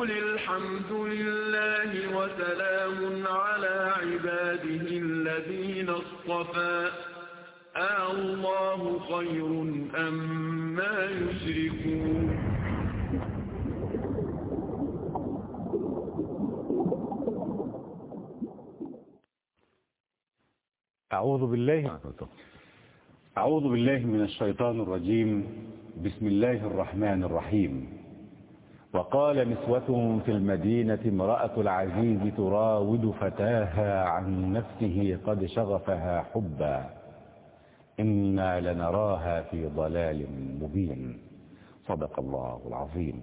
وقل الحمد لله وسلام على عباده الذين اصطفى آه الله خير أم ما يشركون أعوذ بالله أعوذ بالله من الشيطان الرجيم. بسم الله الرحمن الرحيم. وقال نسوة في المدينة امرأة العزيز تراود فتاها عن نفسه قد شغفها حبا. إنا لنراها في ضلال مبين. صدق الله العظيم.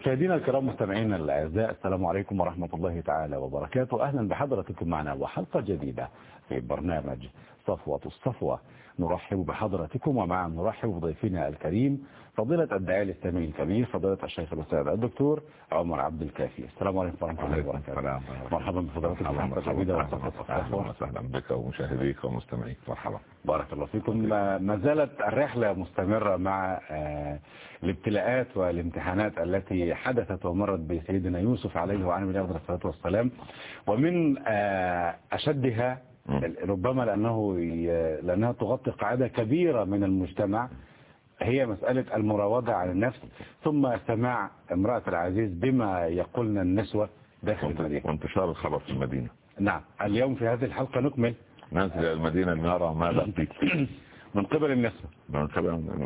مشاهدينا الكرام مستمعينا الأعزاء السلام عليكم ورحمة الله تعالى وبركاته. أهلا بحضرتكم معنا وحلقة جديدة في برنامج صفوة الصفوة. نرحب بحضرتكم ومع نرحب بضيفنا الكريم فضيلة الداعي الإسلامي الكبير فضيلة الشيخ الأستاذ الدكتور عمر عبد الكافي. السلام عليكم ورحمة الله وبركاته. مرحبا بفضلاتكم أهلا الصفوة وسهلا بك ومشاهديك ومستمعيك. مرحبا. بارك الله فيكم. ما زالت الرحلة مستمرة مع آه، الابتلاءات والامتحانات التي حدثت ومرت بسيدنا يوسف عليه وعلى أفضل الصلاة والسلام. ومن آه، أشدها ربما لأنه ي- لأنها تغطي قاعدة كبيرة من المجتمع. هي مسألة المراودة عن النفس. ثم سماع امرأة العزيز بما يقولن النسوة داخل المدينة. وانتشار الخبر في المدينة. نعم. اليوم في هذه الحلقة نكمل. ننزل إلى المدينة لنرى ماذا فيك من قبل النسوة.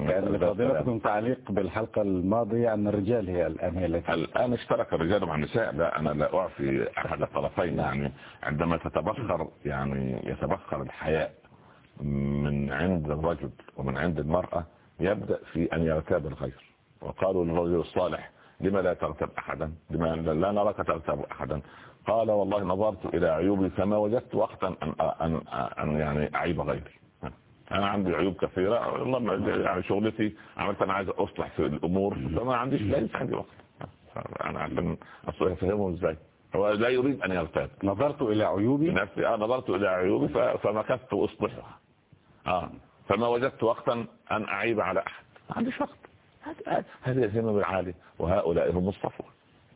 كان لفضيلتكم تعليق بالحلقة الماضية أن الرجال هي الآن هي التي الآن اشترك الرجال مع النساء. لا أنا لا أعفي أحد الطرفين. يعني عندما تتبخر يعني يتبخر الحياء من عند الرجل ومن عند المرأة يبدأ في أن يغتاب الغير وقالوا للرجل الصالح لما لا تغتاب أحدا؟ لما لا نراك تغتاب أحدا. قال والله نظرت إلى عيوبي فما وجدت وقتا أن, أن, أن يعني أعيب غيري. أنا عندي عيوب كثيرة والله يعني شغلتي عملت أنا عايز أصلح في الأمور فما عنديش ليس عندي وقت. أنا عشان أفهمه إزاي. هو لا يريد أن يغتاب نظرت إلى عيوبي؟ نفسي آه نظرت إلى عيوبي فمكثت اصلحها آه. فما وجدت وقتا أن أعيب على أحد. ما عنديش وقت. هذه- الهمم العالية وهؤلاء هم الصفوة.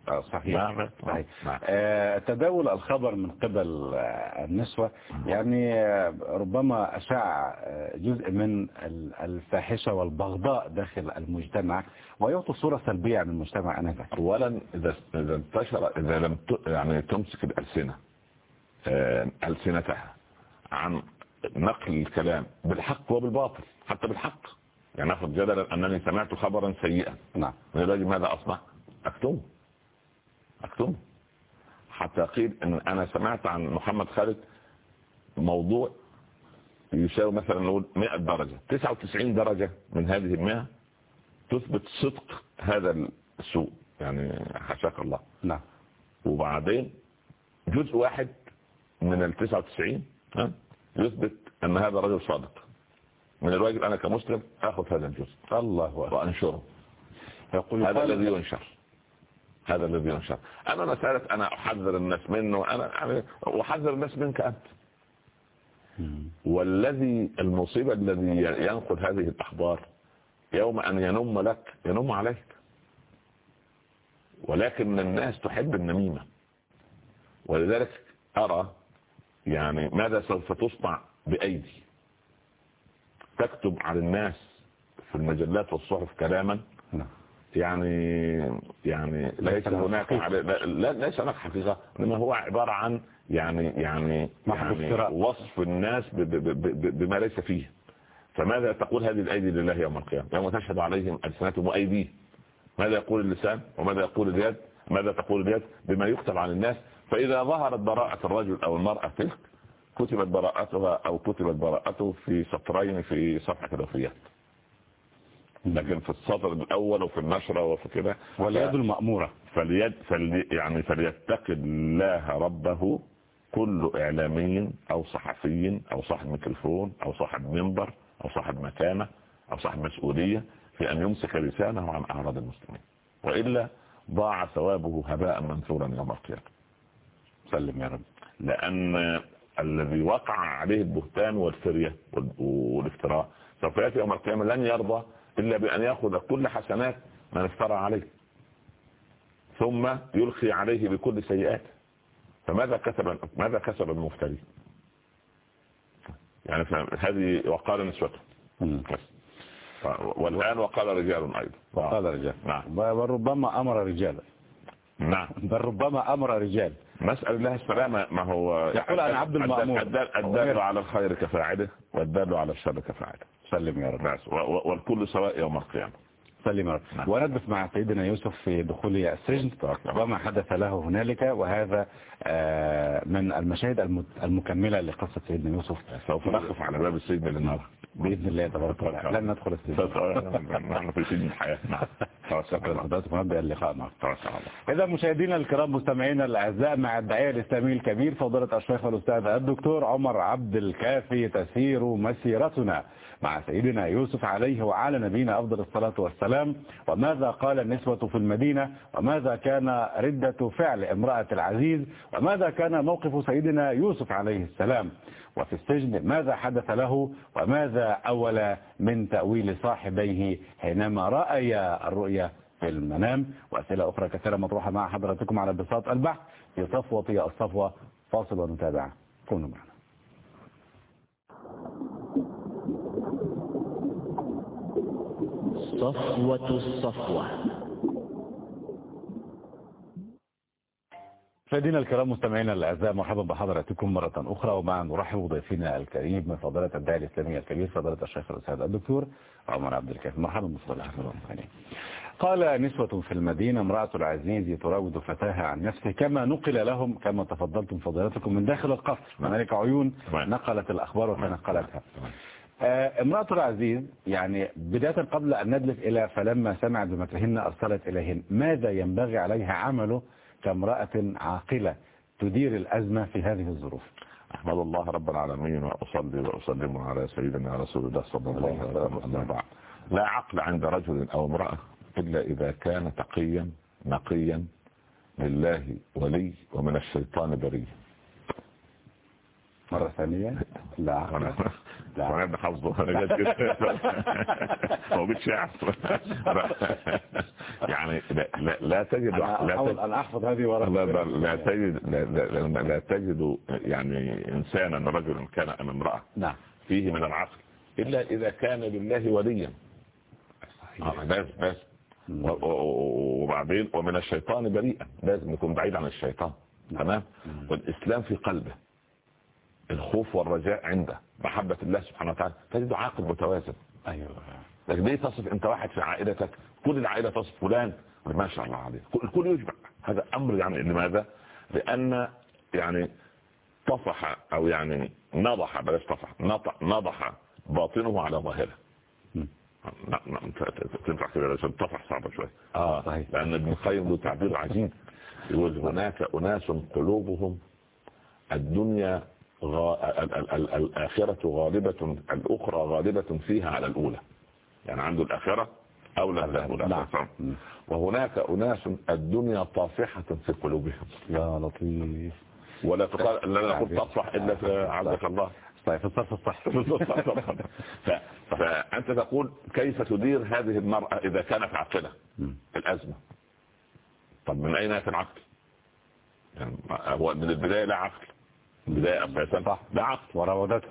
آه، صحيح. نعم صحيح. نعم. آه، تداول الخبر من قبل آه، النسوة يعني آه، ربما أشاع جزء من ال- الفاحشة والبغضاء داخل المجتمع ويعطي صورة سلبية عن المجتمع أنذاك. اولا اذا إذا انتشر إذا لم يعني تمسك الألسنة آه، ألسنتها عن نقل الكلام بالحق وبالباطل حتى بالحق. يعني ناخذ جدلا أنني سمعت خبرا سيئا. نعم. الرجل ماذا أصنع؟ أكتمه. أكتمه. حتى قيل أن أنا سمعت عن محمد خالد موضوع يساوي مثلا نقول 100 درجة 99 درجة من هذه المئة تثبت صدق هذا السوء. يعني حشاك الله. نعم. وبعدين جزء واحد من ال 99 ها، يثبت أن هذا رجل صادق. من الواجب أنا كمسلم آخذ هذا الجزء. الله أكبر. وأنشره. يقول هذا الذي ينشر. هذا الذي ينشر. أنا مسألة أنا أحذر الناس منه أنا أحذر الناس منك أنت. والذي المصيبة الذي ينقل هذه الاخبار يوم أن ينم لك ينم عليك. ولكن الناس تحب النميمة. ولذلك أرى يعني ماذا سوف تصنع بأيدي؟ تكتب على الناس في المجلات والصحف كلاما؟ نعم. يعني يعني ليس هناك لا ليس هناك حقيقة إنما هو عبارة عن يعني يعني, يعني. وصف الناس ب- ب- ب- بما ليس فيه. فماذا تقول هذه الأيدي لله يوم القيامة؟ يوم تشهد عليهم ألسنتهم وأيديهم. ماذا يقول اللسان وماذا يقول اليد؟ ماذا تقول اليد؟ بما يكتب عن الناس فإذا ظهرت براءة الرجل أو المرأة تلك كتبت براءتها أو كتبت براءته في سطرين في صفحة الوفيات لكن في السطر الأول وفي النشرة وفي كده واليد المأمورة. فليد فلي يعني فليتقي الله ربه كل إعلامي أو صحفي أو صاحب ميكروفون أو صاحب منبر أو صاحب مكانة أو صاحب مسؤولية في أن يمسك لسانه عن أعراض المسلمين. وإلا ضاع ثوابه هباء منثورا يوم القيامة. سلم يا رب. لأن الذي وقع عليه البهتان والفرية وال- والافتراء. سوف يأتي يوم القيامة لن يرضى إلا بأن يأخذ كل حسنات من افترى عليه. ثم يلقي عليه بكل سيئات. فماذا كسب ماذا كسب المفتري؟ يعني هذه وقال نسوته. والآن وقال رجال أيضا. وقال رجال. نعم. بل ربما أمر رجالا. نعم. بل ربما أمر رجال. نسأل الله السلامة ما هو يقول أنا عبد المأمور الدال على الخير كفاعله والدال على الشر كفاعله. سلم يا رب. نعم. والكل سواء يوم القيامة. سلم نعم. وندبس مع سيدنا يوسف في دخوله السجن. وما حدث له هنالك وهذا آه، من المشاهد المكملة لقصة سيدنا يوسف. سوف نقف على باب السجن للنار بإذن الله تبارك وتعالى. لن ندخل السجن. نحن في سجن الحياة. نعم. ونبدأ اللقاء معكم إذا مشاهدينا الكرام مستمعينا الأعزاء مع الداعية الإسلامي الكبير فضيلة الشيخ والأستاذ الدكتور عمر عبد الكافي تسير مسيرتنا. مع سيدنا يوسف عليه وعلى نبينا أفضل الصلاة والسلام. وماذا قال النسوة في المدينة؟ وماذا كان ردة فعل امرأة العزيز؟ وماذا كان موقف سيدنا يوسف عليه السلام؟ وفي السجن ماذا حدث له؟ وماذا أول من تأويل صاحبيه حينما رأي الرؤيا في المنام؟ وأسئلة أخرى كثيرة مطروحة مع حضراتكم على بساط البحث في صفوة الصفوة. فاصل ونتابع. كونوا معنا. صفوة الصفوة. مشاهدينا الكرام مستمعينا الأعزاء مرحبا بحضراتكم مرة أخرى ومع نرحب بضيفنا الكريم من فضيلة الداعي الإسلامي الكبير فضيلة الشيخ الأستاذ الدكتور عمر عبد الكافي. مرحبا بفضيلة قال نسوة في المدينة امرأة العزيز تراود فتاها عن نفسه كما نقل لهم كما تفضلتم فضيلتكم من داخل القصر. ملك عيون نقلت الأخبار وتنقلتها. امرأة العزيز يعني بداية قبل أن ندلف إلى فلما سمعت بمكرهن أرسلت إليهن ماذا ينبغي عليها عمله كامرأة عاقلة تدير الأزمة في هذه الظروف؟ أحمد الله رب العالمين وأصلي وأسلم على سيدنا رسول الله صلى الله عليه وسلم لا عقل عند رجل أو امرأة إلا إذا كان تقيا نقيا لله ولي ومن الشيطان بريء. مرة ثانية. لا. لا. وأنا ابن حفظه أنا جد كده هو بيتشعر يعني لا, لا, لا تجد لا تجد أنا أحفظ هذه ورا لا, لا تجد لا, لا, لا تجد يعني إنسانا رجلا كان أم امرأة. نعم. فيه من العقل. إلا إذا كان لله وليا. بس بس وبعدين ومن الشيطان بريئا. لازم يكون بعيد عن الشيطان. تمام؟ والإسلام في قلبه. الخوف والرجاء عنده محبة الله سبحانه وتعالى. تجده عاقل متوازن. أيوه. لكن ليه تصف؟ انت واحد في عائلتك. كل العائلة تصف فلان. ما شاء الله عليه. الكل يجمع. هذا أمر يعني لماذا؟ لأن يعني طفح أو يعني نضح بلاش طفح. نضح باطنه على ظاهره. تنفع كده عشان طفح صعبة شوية. آه صحيح. لأن ابن القيم له تعبير عجيب. يقول هناك أناس قلوبهم الدنيا الآخرة غالبة الأخرى غالبة فيها على الأولى. يعني عنده الآخرة أولى الأولى نعم. وهناك أناس الدنيا طافحة في قلوبهم. يا لطيف. ولا تقال لا نقول تطفح إلا في عبدك الله. طيب في الصف الصح فأنت تقول كيف تدير هذه المرأة إذا كانت عاقلة؟ الأزمة. طب من أين يأتي العقل يعني هو من البداية لا عقل. بداية عقل وراودته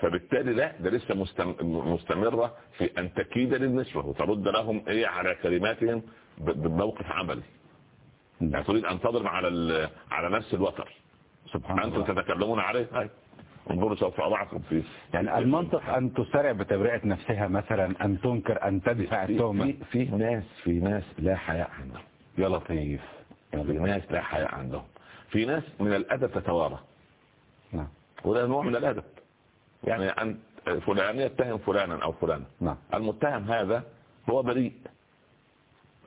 فبالتالي لا ده لسه مستمرة في أن تكيد للنسوة وترد لهم إيه على كلماتهم بموقف عملي. يعني تريد أن تضرب على على نفس الوتر. سبحان أنتم تتكلمون عليه؟ هاي انظروا سوف أضعكم فيه يعني المنطق أن تسرع بتبرئة نفسها مثلا أن تنكر أن تدفع التهمة. في, في ناس في ناس لا حياء عندهم. يا لطيف في ناس لا حياء عندهم. في ناس من الأدب تتوارى. نعم. وده نوع من الأدب. يعني أن فلان يتهم فلانا أو فلانا نعم. المتهم هذا هو بريء.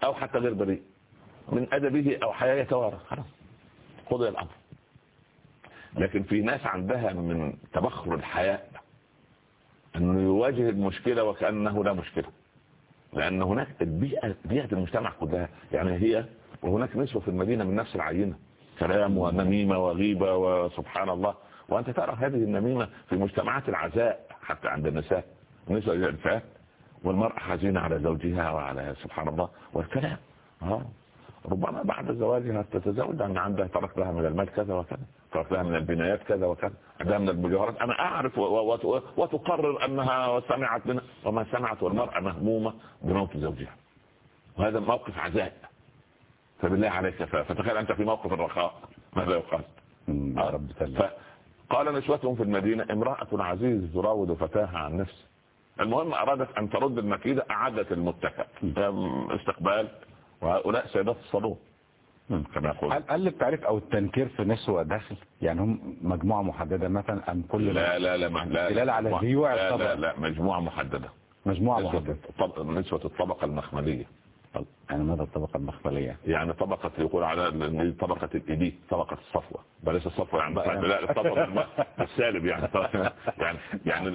أو حتى غير بريء. من أدبه أو حياة يتوارى. خلاص. قضي الأمر. لكن في ناس عندها من تبخر الحياء أنه يواجه المشكلة وكأنه لا مشكلة. لأن هناك البيئة بيئة المجتمع كلها. يعني هي وهناك نسوة في المدينة من نفس العينة. كلام ونميمة وغيبة وسبحان الله. وأنت ترى هذه النميمة في مجتمعات العزاء حتى عند النساء. النساء الفات والمرأة حزينة على زوجها وعلى سبحان الله والكلام. آه ربما بعد زواجها تتزوج أن عندها ترك لها من المال كذا وكذا ترك لها من البنايات كذا وكذا عندها من المجوهرات أنا أعرف وتقرر أنها سمعت منها وما سمعت والمرأة مهمومة بموت زوجها. وهذا موقف عزاء. فبالله عليك فتخيل أنت في موقف الرخاء ماذا يقال؟ يا رب سلم. قال نسوتهم في المدينة امرأة عزيز تراود فتاها عن نفسه. المهم أرادت أن ترد المكيدة أعدت المتكأ. استقبال وهؤلاء سيدات الصالون كما يقول. هل هل التعريف أو التنكير في نسوة داخل؟ يعني هم مجموعة محددة مثلا أم كل لا لا لا لا لا على ذيوع لا, لا لا مجموعة محددة. مجموعة محددة. نسوة الطبقة المخملية. يعني ماذا الطبقة المخملية يعني طبقة يقول على طبقة الإيدي طبقة الصفوة. بليس الصفوة يعني لا الطبقة السالب يعني. يعني يعني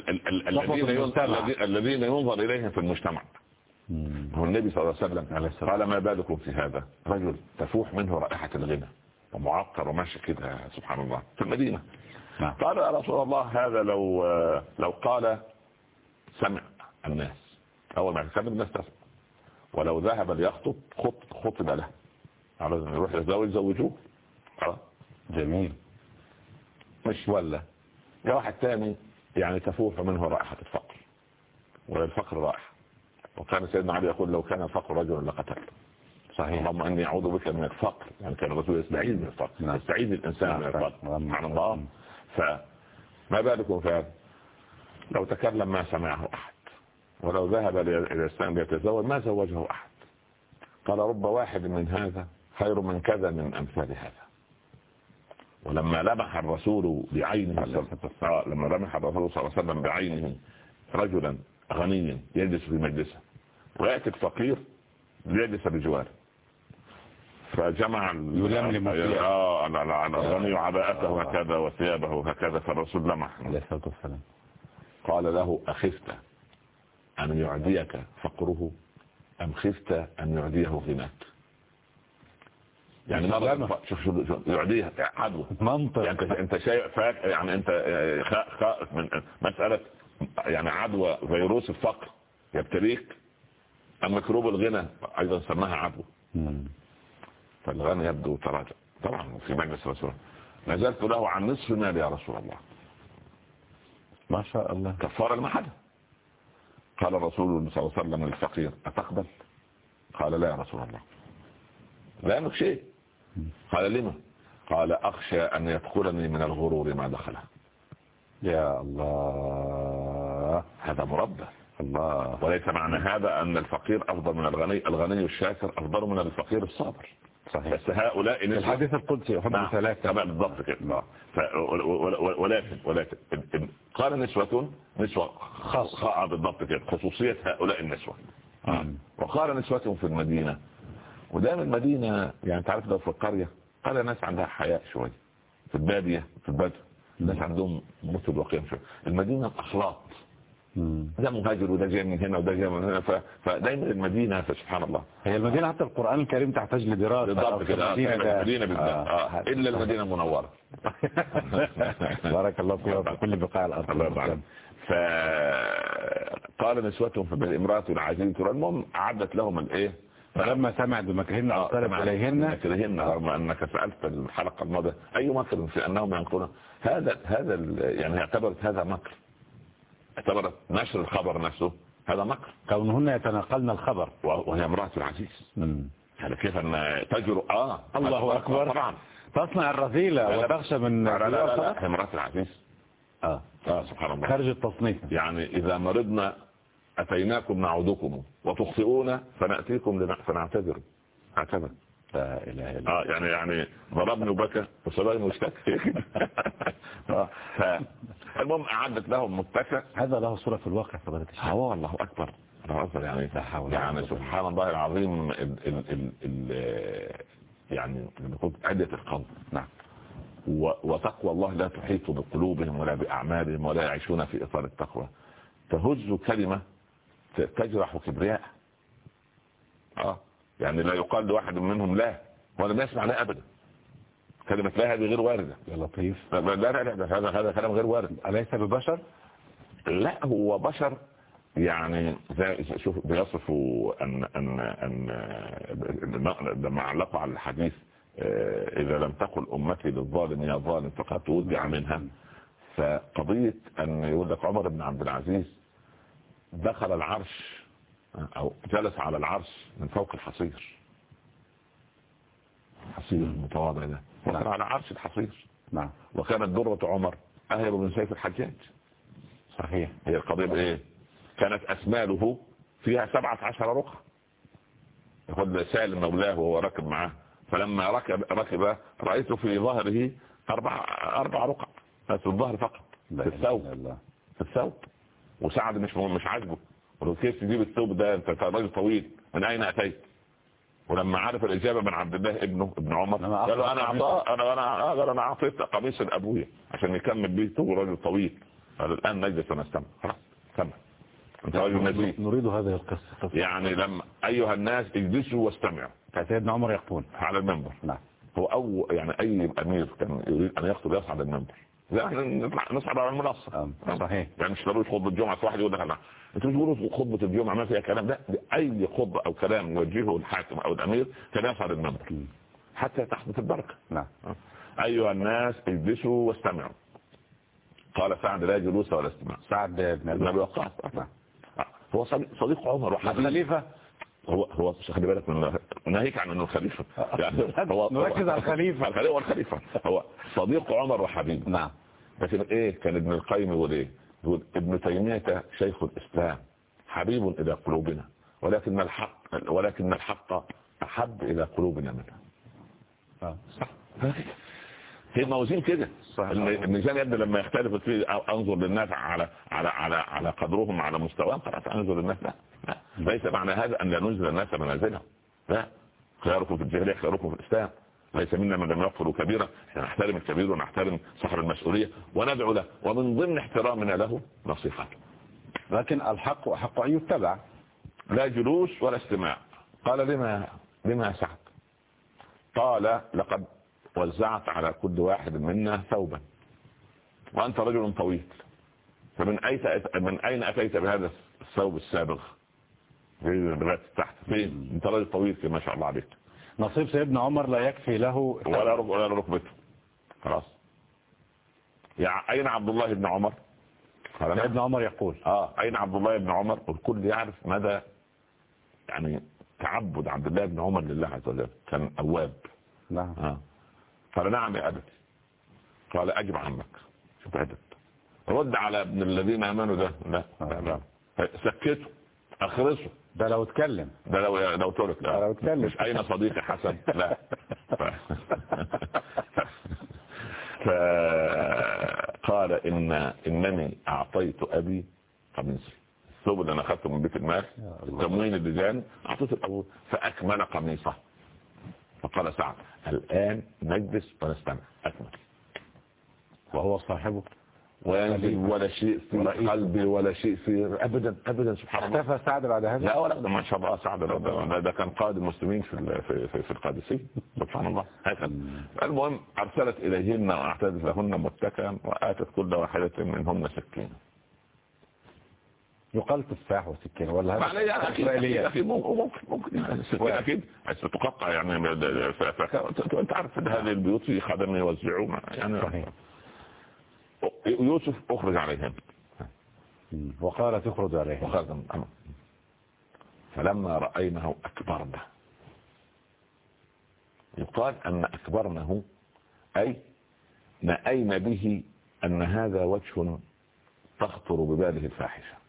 الذين الذين ينظر إليهم في المجتمع. هو النبي صلى الله عليه وسلم قال ما بالكم في هذا؟ رجل تفوح منه رائحة الغنى ومعطر وماشي كده سبحان الله في المدينة. نعم. قال يا رسول الله هذا لو لو قال سمع الناس. أول ما سمع الناس تسمع. ولو ذهب ليخطب خطب خطب له. على يروح يتزوج زوجوه جميل. مش ولا. يا واحد تاني يعني تفوح منه رائحة الفقر. والفقر رائحة. وكان سيدنا علي يقول لو كان الفقر رجلا لقتل. صحيح. اللهم إني أعوذ بك من الفقر. يعني كان الرسول يستعيذ من الفقر. نعم. يستعيذ الإنسان نعم. من الفقر سبحان الله. فما بالكم في لو تكلم ما سمعه أحد. ولو ذهب إلى الإسلام ليتزوج ما زوجه أحد. قال رب واحد من هذا خير من كذا من أمثال هذا. ولما لمح الرسول بعينه لما لمح الرسول صلى الله عليه وسلم بعينه رجلا غنيا يجلس في مجلسه. ويأتي الفقير ليجلس بجواره. فجمع يلملم آه الغني عباءته هكذا وثيابه هكذا فالرسول لمح عليه الصلاة والسلام. قال له أخفت. أن يعديك فقره أم خفت أن يعديه غناك؟ يعني مرة شوف شوف يعديها عدوى. منطق. يعني انت شايف يعني أنت خائف من مسألة يعني عدوى فيروس الفقر يبتليك أما ميكروب الغنى أيضا سماها عدوى. فالغنى يبدو تراجع طبعا في مجلس رسول الله نزلت له عن نصف مال يا رسول الله. ما شاء الله. كفار المحدة قال الرسول صلى الله عليه وسلم للفقير أتقبل؟ قال لا يا رسول الله. لا يملك شيء قال لما؟ قال أخشى أن يدخلني من الغرور ما دخله. يا الله هذا مربى الله. وليس معنى هذا أن الفقير أفضل من الغني الغني الشاكر أفضل من الفقير الصابر. صحيح. بس هؤلاء الحديث القدسي يحب نعم. ثلاثة. بالضبط كده. ولكن ولكن قال نسوة نسوة خاصة بالضبط كده خصوصية هؤلاء النسوة. نعم. وقال نسوة في المدينة. ودائما المدينة يعني تعرف لو في القرية قال ناس عندها حياء شوية. في البادية في البدو الناس عندهم مثل وقيم شوية. المدينة اخلاط ده مهاجر وده جاي من هنا وده جاي من هنا فدايما المدينة فسبحان الله. هي المدينة حتى القرآن الكريم تحتاج لدراسة بالضبط كده. المدينة بالذات آه. آه. إلا المدينة المنورة. بارك الله فيها في كل بقاع الأرض الله يبارك. فقال نسوتهم إمرأة العزيز المهم أعدت لهم الإيه؟ فلما سمعت بمكرهن أقترب عليهن مكرهن رغم أنك سألت الحلقة الماضية. أي مكر في أنهم ينقلون؟ هذا هذا يعني اعتبرت هذا مكر. اعتبرت نشر الخبر نفسه هذا مكر. كونهن يتناقلن الخبر. وهي امرأة العزيز. يعني كيف أن تجر آه الله أكبر. طبعا. تصنع الرذيلة وتخشى من لا لا لا, لا. هي امرأة العزيز آه. آه سبحان الله. خارج التصنيف. يعني إذا مرضنا أتيناكم نعودكم وتخطئون فنأتيكم فنعتذر. اعتذر لا إله إلا آه يعني يعني ضربني وبكى وصلاني مشتكى المهم أعدت لهم متكى هذا له صورة في الواقع الشيخ. آه الله أكبر. الله اكبر يعني. يعني سبحان الله العظيم ال ال ال ال يعني عدة القلب. نعم. وتقوى الله لا تحيط بقلوبهم ولا بأعمالهم ولا يعيشون في إطار التقوى. تهز كلمة تجرح كبرياء. آه. يعني لا يقال لواحد منهم لا ولا ما يسمع لا أبدا. كلمة لا هذه غير واردة. يا لطيف. لا لا لا هذا هذا كلام غير وارد. أليس ببشر؟ لا هو بشر يعني زي شوف بيصفوا ان ان ان لما علقوا على الحديث آه، إذا لم تقل أمتي للظالم يا ظالم فقد تودع منها. فقضية أن يقول لك عمر بن عبد العزيز دخل العرش أو جلس على العرش من فوق الحصير. الحصير المتواضع ده. دخل على عرش الحصير. نعم. وكانت درة عمر أهيب من سيف الحجاج. صحيح. هي القضية بإيه؟ كانت أسماله فيها سبعة عشر رقعة يقول سالم مولاه وهو راكب معاه. فلما ركب ركب رأيت في ظهره أربع أربع رقع في الظهر فقط. في الثوب. في الثوب. وسعد مش مش عاجبه. ولو كيف تجيب الثوب ده؟ أنت راجل طويل. من أين أتيت؟ ولما عرف الإجابة من عبد الله ابنه ابن عمر قال له أنا اعطاه أنا أنا أنا أنا أعطيت قميص لأبويا عشان يكمل بيه ثوب راجل طويل. قال الآن نجلس ونستمع خلاص نزيه نريد هذه القصة. يعني لما أيها الناس اجلسوا واستمعوا. كان سيدنا عمر يقول. على المنبر. نعم. هو أو يعني أي أمير كان يريد أن يخطب يصعد المنبر. لا إحنا نصعد على المنصة. صحيح. يعني مش ضروري خطبة الجمعة واحد يقول لك لا. أنتوا بتقولوا خطبة الجمعة ما فيها كلام؟ ده أي خطبة أو كلام يوجهه الحاكم أو الأمير كان يصعد المنبر. حتى تحدث البركة. نعم. أيها الناس اجلسوا واستمعوا. قال سعد لا جلوس ولا استماع. سعد بن وقاص. نعم. هو صديق عمر وحبيب. الخليفة؟ هو هو خلي بالك من ناهيك عن إنه الخليفة. يعني هو نركز على الخليفة. الخليفة هو الخليفة. هو صديق عمر وحبيب. نعم. لكن إيه كان ابن القيم يقول إيه؟ يقول ابن تيمية شيخ الإسلام حبيب إلى قلوبنا ولكن الحق ولكن الحق أحب إلى قلوبنا منه. آه. صح. هي موازين كده. الميزان يبدو لما يختلف أنظر للناس على على على على قدرهم على مستواهم خلاص انظر للناس. لا ليس معنى هذا أن لا ننزل الناس منازلهم. لا. خياركم في الجاهليه خياركم في الإسلام. ليس منا من لم يغفروا كبيرا. إحنا نحترم الكبير ونحترم صاحب المسؤولية وندعو له. ومن ضمن احترامنا له نصيحته لكن الحق أحق أن يتبع. لا جلوس ولا استماع. قال لما لما سعد؟ قال لقد وزعت على كل واحد منا ثوبا. وأنت رجل طويل. فمن أين من أين أتيت بهذا الثوب السابغ؟ لغاية تحت. فين؟ أنت رجل طويل ما شاء الله عليك. نصيب سيدنا عمر لا يكفي له ولا. ولا ركبته. خلاص. يعني أين عبد الله بن عمر. سيدنا عمر يقول. آه. أين عبد الله بن عمر؟ والكل يعرف مدى يعني تعبد عبد الله بن عمر لله عز وجل. كان أواب. نعم. آه. قال نعم يا أبتي قال أجب عنك. شوف رد على ابن الذين آمنوا ده. لا لا سكته. أخرسه. ده لو اتكلم. ده لو لو ترك. لا. لو اتكلم. مش أين صديقي حسن؟ لا. فقال إن إنني أعطيت أبي قميصي الثوب اللي أنا أخذته من بيت المال. التموين اللي جاني أعطيته الأبو فأكمل قميصه. فقال سعد. الآن نجلس ونستمع أكمل. وهو صاحبه. وينزل ولا شيء في قلبي ولا شيء في أبدا أبدا سبحان الله. اختفى سعد بعد هذا؟ لا ولا ده ما شاء الله سعد ده, كان قائد المسلمين في في في, القادسية. سبحان الله. هكذا المهم أرسلت إليهن وأعتدت لهن متكئا وآتت كل واحدة منهن سكينة. يقال تفاح وسكين ولا هذا يعني. أكيد ممكن ممكن ممكن. أكيد ستقطع يعني أنت عارف إن هذه البيوت في خدم يوزعون يعني. صحيح. يوسف أخرج عليهم. وقال تخرج عليه وخرج من الأمر فلما رأينه أكبرنا يقال أن أكبرنه أي نأين به أن هذا وجه تخطر بباله الفاحشة.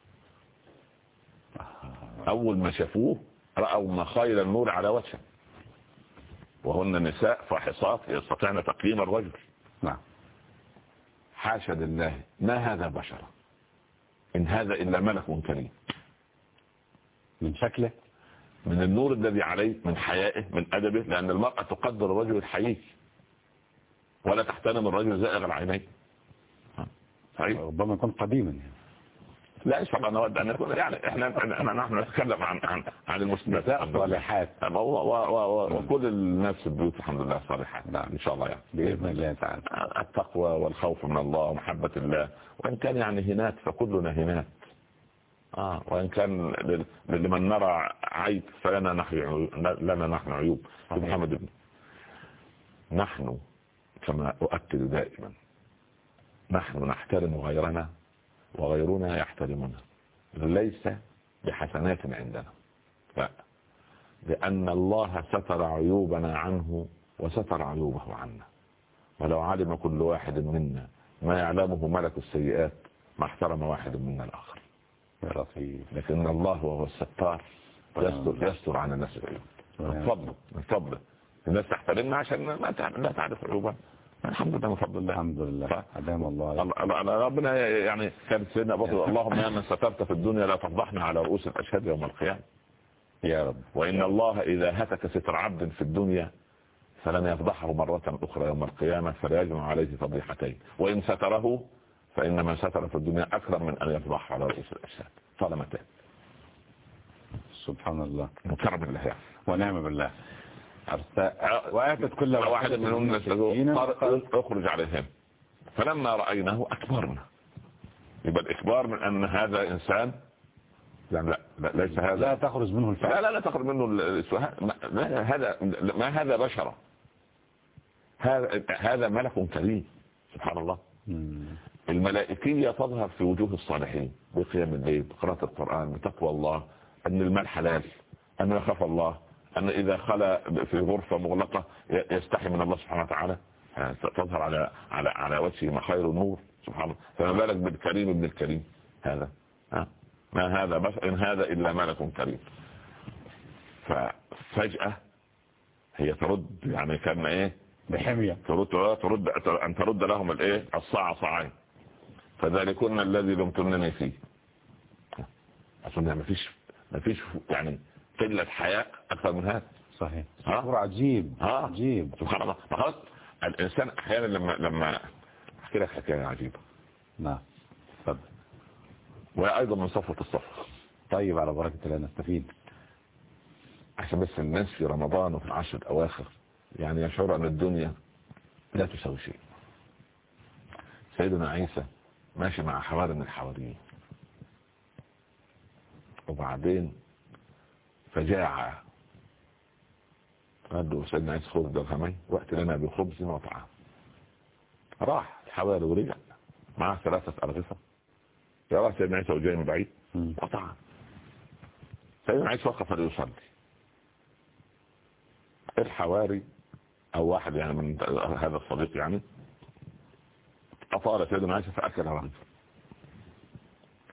أول ما شافوه رأوا مخايل النور على وجهه. وهن نساء فاحصات يستطيعن تقييم الرجل. نعم. حاشا لله ما هذا بشرا؟ إن هذا إلا ملك كريم. من شكله؟ من النور الذي عليه من حيائه من أدبه لأن المرأة تقدر الرجل الحقيقي. ولا تحترم الرجل زائغ العينين. ربما يكون قديما يعني. لا إن شاء الله نود أن نكون يعني إحنا إحنا نحن نتكلم عن عن عن المسلمين. نساء صالحات. و- و- و- و- وكل الناس في البيوت الحمد لله صالحات. نعم. إن شاء الله يعني. بإذن الله تعالى. التقوى والخوف من الله ومحبة الله. وإن كان يعني هنات فكلنا هنات آه وإن كان لمن نرى عيب فلنا نحن لنا نحن عيوب. محمد بن نحن كما أؤكد دائما نحن نحترم غيرنا. وغيرنا يحترمنا. ليس بحسنات عندنا. لا. لأن الله ستر عيوبنا عنه وستر عيوبه عنا. ولو علم كل واحد منا ما يعلمه ملك السيئات ما احترم واحد منا الآخر. لكن الله وهو الستار يستر, يستر عن الناس العيوب. من فضله من فضله الناس تحترمنا عشان ما تعرف عيوبنا. الحمد لله. فضل الله الحمد لله. أدام الله. ربنا يعني كان سيدنا ابو بكر اللهم يا من سترت في الدنيا لا تفضحنا على رؤوس الأشهاد يوم القيامة. يا رب. وإن الله إذا هتك ستر عبد في الدنيا فلن يفضحه مرة أخرى يوم القيامة فلا يجمع عليه فضيحتين. وإن ستره فإن من ستر في الدنيا أكرم من أن يفضحه على رؤوس الأشهاد. طالما تاب. سبحان الله. مكرم الله ونعم بالله. وآتت كل واحد منهم اخرج عليهم. فلما رأيناه أكبرنا. يبقى الإكبار من أن هذا إنسان يعني لا, لا ليس هذا. لا تخرج منه لا الفعل لا لا تخرج منه ما هذا ما هذا بشرة هذا هذا ملك كريم سبحان الله. الملائكية تظهر في وجوه الصالحين بقيام الليل بقراءة القرآن بتقوى الله أن المال حلال أن يخاف الله. أن إذا خلى في غرفة مغلقة يستحي من الله سبحانه وتعالى. تظهر على على على وجهه مخير النور. سبحان الله. فما بالك بالكريم ابن الكريم؟ هذا. ها؟ ما هذا؟ بس إن هذا إلا ملك كريم. ففجأة هي ترد يعني كان إيه؟ بحمية. ترد ترد أن ترد لهم الإيه؟ الصاع صاعين فذلكن الذي لمتنني فيه. أظن ما فيش ما فيش يعني قلة حياء أكثر من هذا. صحيح؟ أمر عجيب ها؟ عجيب. سبحان الله. فخلاص الإنسان أحيانا لما لما أحكي لك حكاية عجيبة. نعم. تفضل. وهي أيضا من صفوة الصفوة طيب على بركة الله نستفيد. عشان بس الناس في رمضان وفي العشر الأواخر يعني يشعر أن الدنيا لا تساوي شيء. سيدنا عيسى ماشي مع حوار من الحواريين. وبعدين فجاع قال له سيدنا عيسى خذ درهمين وقت لنا بخبز وطعام راح الحواري ورجع معاه ثلاثة أرغفة يرى سيدنا عيسى وجاي من بعيد. وطعام سيدنا عيسى وقف ليصلي الحواري أو واحد يعني من هذا الصديق يعني أطال سيدنا عيسى فأكل رغيفا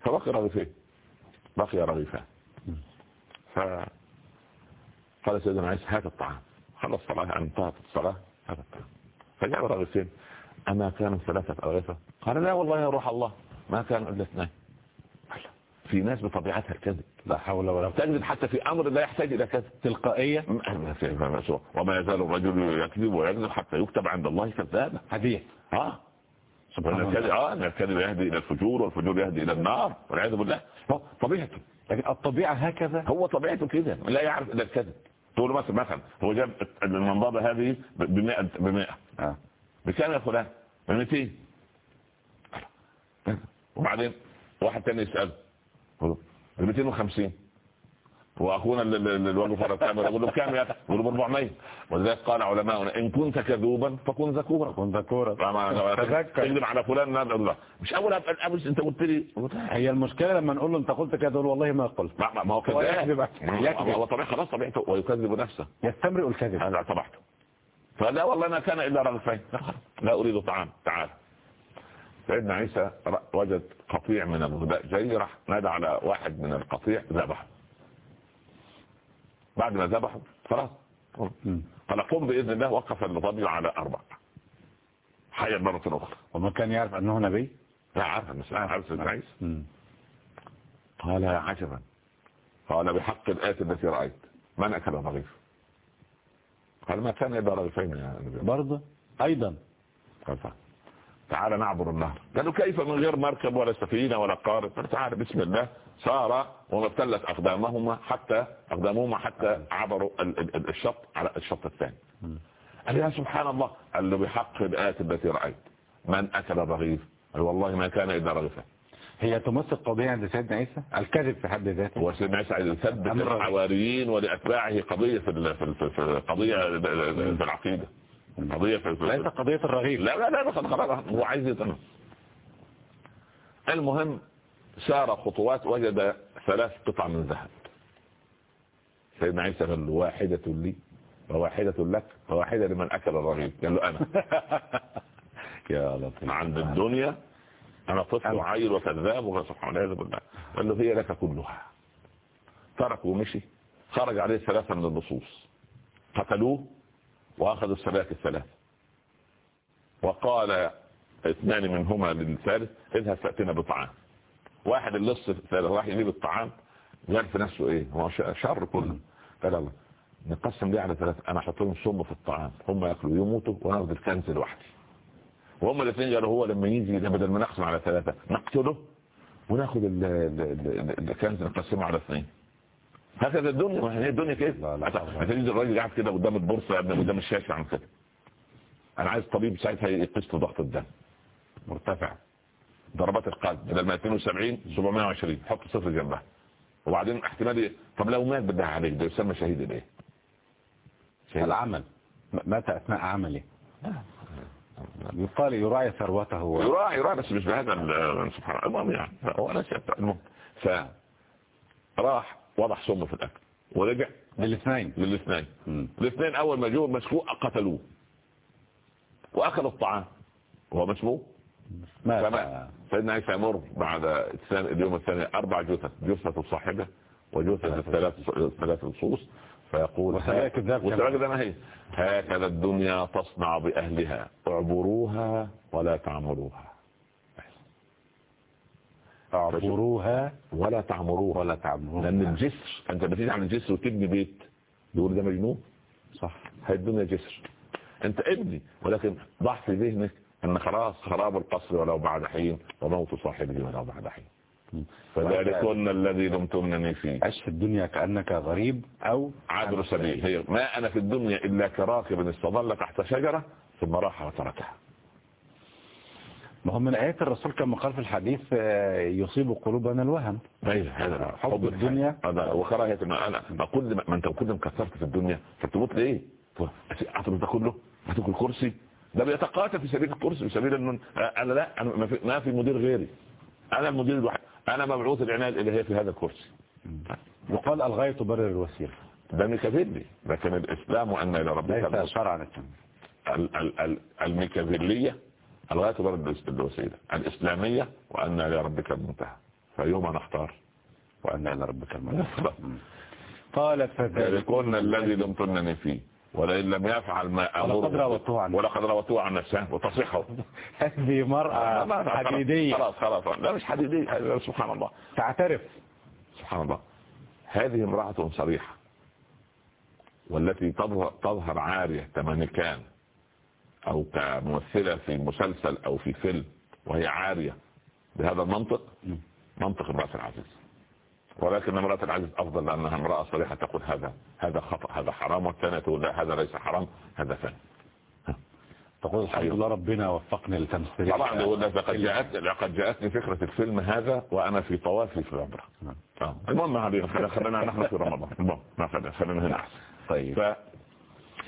فبقي رغيفين. بقي رغيفان. ف قال سيدنا عيسى هات الطعام. خلص صلاة انتهت الصلاة هات الطعام. فجاء رغيفين أما كانوا ثلاثة ارغفة قال لا والله يا روح الله. ما كان إلا اثنين. في ناس بطبيعتها الكذب. لا حول ولا قوة. تكذب حتى في أمر لا يحتاج إلى كذب. تلقائية؟ وما يزال الرجل يكذب ويكذب حتى يكتب عند الله كذابا حديث آه. سبحان الله. الكذب آه الكذب يهدي إلى الفجور والفجور يهدي إلى النار والعياذ بالله. طبيعته. لكن الطبيعة هكذا. هو طبيعته كده لا يعرف إلا الكذب. تقول مثلا مثلا هو جاب المنضدة هذه ب 100 ب 100 آه. بكام يا فلان؟ ب 200 وبعدين واحد تاني يسأله ب 250 وأخونا اللي- فرق كامل يقول له بكام يا؟ يقول له ب 400 ولذلك قال علماؤنا إن كنت كذوبا فكن ذكورا. كن ذكورا. تكذب على فلان لا لا لا. مش أول ابقى الامس أنت قلت لي. هي المشكلة لما نقول له أنت قلت يقول والله ما قلت. ما, ما- هو كذاب. يكذب. هو طبيعي خلاص طبيعته. ويكذب نفسه. يستمرئ الكذب. هذا طبيعته فلا والله ما كان إلا رغفين لا أريد طعام. تعال. سيدنا عيسى وجد قطيع من الغداء. جاي راح نادى على واحد من القطيع ذبحه. بعد ما ذبحه خلاص. قال قم بإذن الله وقف الرجل على أربع حي مرة أخرى. وما كان يعرف أنه نبي؟ لا عارف مش عارف عيسى مم. قال يا عجبا. قال بحق الآية التي رأيت. من أكل رغيف قال ما كان إلا رغيفين يا نبي. برضه؟ أيضا. قال تعال. تعال نعبر النهر قالوا كيف من غير مركب ولا سفينة ولا قارب؟ تعال بسم الله. سار وما ابتلت أقدامهما حتى أقدامهما حتى عبروا ال- ال- ال- الشط على الشط الثاني. قال يا سبحان الله. قال له بحق الآية التي رأيت. من أكل الرغيف؟ قال والله ما كان إلا رغيفا هي تمثل قضية عند سيدنا عيسى؟ الكذب في حد ذاته. هو سيدنا عيسى يثبت. الحواريين ولأتباعه قضية في ال- في ال- في في قضية في العقيدة. قضية في في- ليس قضية الرغيف. لا لا لا خلاص هو عايز يتنم المهم سار خطوات وجد ثلاث قطع من ذهب. سيدنا عيسى قال له واحدة لي وواحدة لك وواحدة لمن أكل الرغيف. قال له أنا. يا لطيف. عند الدنيا أنا طفل. وعيل وكذاب وسبحان الله بالله قال له هي لك كلها. ترك ومشي. خرج عليه ثلاثة من اللصوص قتلوه. وأخذوا السلاك الثلاث. وقال اثنان منهما للثالث اذهب فأتنا بطعام واحد اللص الثالث راح يجيب الطعام قال في نفسه إيه؟ هو شر كله. قال الله نقسم ليه على ثلاثة؟ أنا أحط لهم سم في الطعام هم يأكلوا يموتوا وناخد الكنز لوحدي. وهم الاثنين قالوا هو لما يجي بدل ما نقسم على ثلاثة نقتله ال- الكنز نقسمه على اثنين. هكذا الدنيا هي الدنيا كده لا. هتجي الراجل قاعد كده قدام البورصة يا ابني قدام الشاشة عن كده. أنا عايز طبيب ساعتها يقيس له ضغط الدم. مرتفع. ضربات القلب. بدل ما 72 720 حط صفر جنبها. وبعدين احتمال؟ طب لو مات بالله عليك ده يسمى شهيد الايه؟ شهيد. العمل. مات أثناء عمله يقال يراعي ثروته يراعي يراعي بس مش بهذا سبحان الله. المهم يعني هو أنا شايف المهم فراح وضع سم في الأكل. ورجع للاثنين. للاثنين. الاثنين أول ما جوا مسكوه قتلوه. واكل الطعام. وهو مسموم سيدنا عيسى يمر بعد اليوم الثاني أربع جثث. جثه صاحبة وجثه الثلاث ثلاث لصوص فيقول وسلاك الذهب ما هي؟ هكذا الدنيا تصنع بأهلها. اعبروها ولا تعمروها. اعبروها ولا تعمروها ولا تعمروها لأن الجسر أنت بتيجي على الجسر وتبني بيت يقول ده مجنون. صح. هي الدنيا جسر. أنت ابني ولكن ضع في ذهنك إن خلاص خراب القصر ولو بعد حين وموت صاحبه ولو بعد حين. فذلكن الذي لمتنني فيه. عش في الدنيا كأنك غريب أو عابر. سبيل. هي ما أنا في الدنيا إلا كراكب استظل تحت شجرة ثم راح وتركها. ما هو من آيات الرسول كما قال في الحديث آه، يصيب قلوبنا الوهم أيوه هذا حب الدنيا. هذا وكراهية ما أنا ما كل ما انت كل ما كثرت في الدنيا فتموت ليه؟ اعطي ده كله؟ هتاكل كرسي ده بيتقاتل في سبيل الكرسي في سبيل انه أنا لا أنا ما في, ما في مدير غيري. أنا المدير الوحيد. أنا مبعوث العناية الالهيه في هذا الكرسي. يقال الغاية تبرر الوسيلة. ده ميكافيلي. لكن الإسلام وأن إلى ربك ليس. شرعا. التم الغاية تبرر الوسيلة الإسلامية وأن إلى ربك المنتهى. فيوم نختار وأن إلى ربك المنى قالت فذلك. ذلكن الذي لم تنني فيه ولئن لم يفعل ما أمره. ولقد راودته عن ولقد عن نفسه وتصحه هذه مرأة حديدية. خلاص خلاص. لا مش حديدية سبحان الله. تعترف. سبحان الله. هذه امرأة صريحة والتي تظهر, تظهر عارية كمانيكان أو كممثلة في مسلسل أو في فيلم وهي عارية بهذا المنطق منطق امرأة العزيز. ولكن امرأة العزيز أفضل لأنها امرأة صريحة تقول هذا هذا خطأ هذا حرام والثانية تقول لا هذا ليس حرام هذا فن. تقول الحمد لله ربنا وفقني لتمثيل طبعا يقول لك لقد جاءت لقد جاءتني فكرة الفيلم هذا وأنا في طوافي في العمرة نعم. آه. المهم علينا خلينا خلينا نحن في رمضان. المهم ما خلينا خلينا هنا. احسن طيب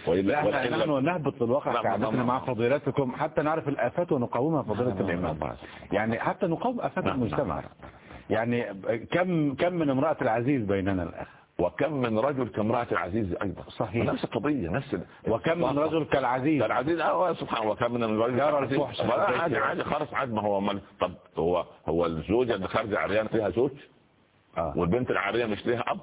ف وإلا لا وإلا- إحنا نحن نهبط للواقع نعم، كعادتنا. مع فضيلتكم حتى نعرف الآفات ونقاومها فضيلة نعم، الإمام. نعم. يعني حتى نقاوم آفات نعم، المجتمع. يعني كم كم من امرأة العزيز بيننا الآن؟ وكم من رجل كامرأة العزيز أيضا؟ صحيح. نفس القضية نفس وكم من رجل كالعزيز؟ العزيز آه سبحان الله. وكم من الرجل العزيز. الفحش عادي. عادي خلاص عادي. ما هو مال طب هو هو الزوجة اللي خارجة عريان فيها زوج؟ آه. والبنت العارية مش ليها أب؟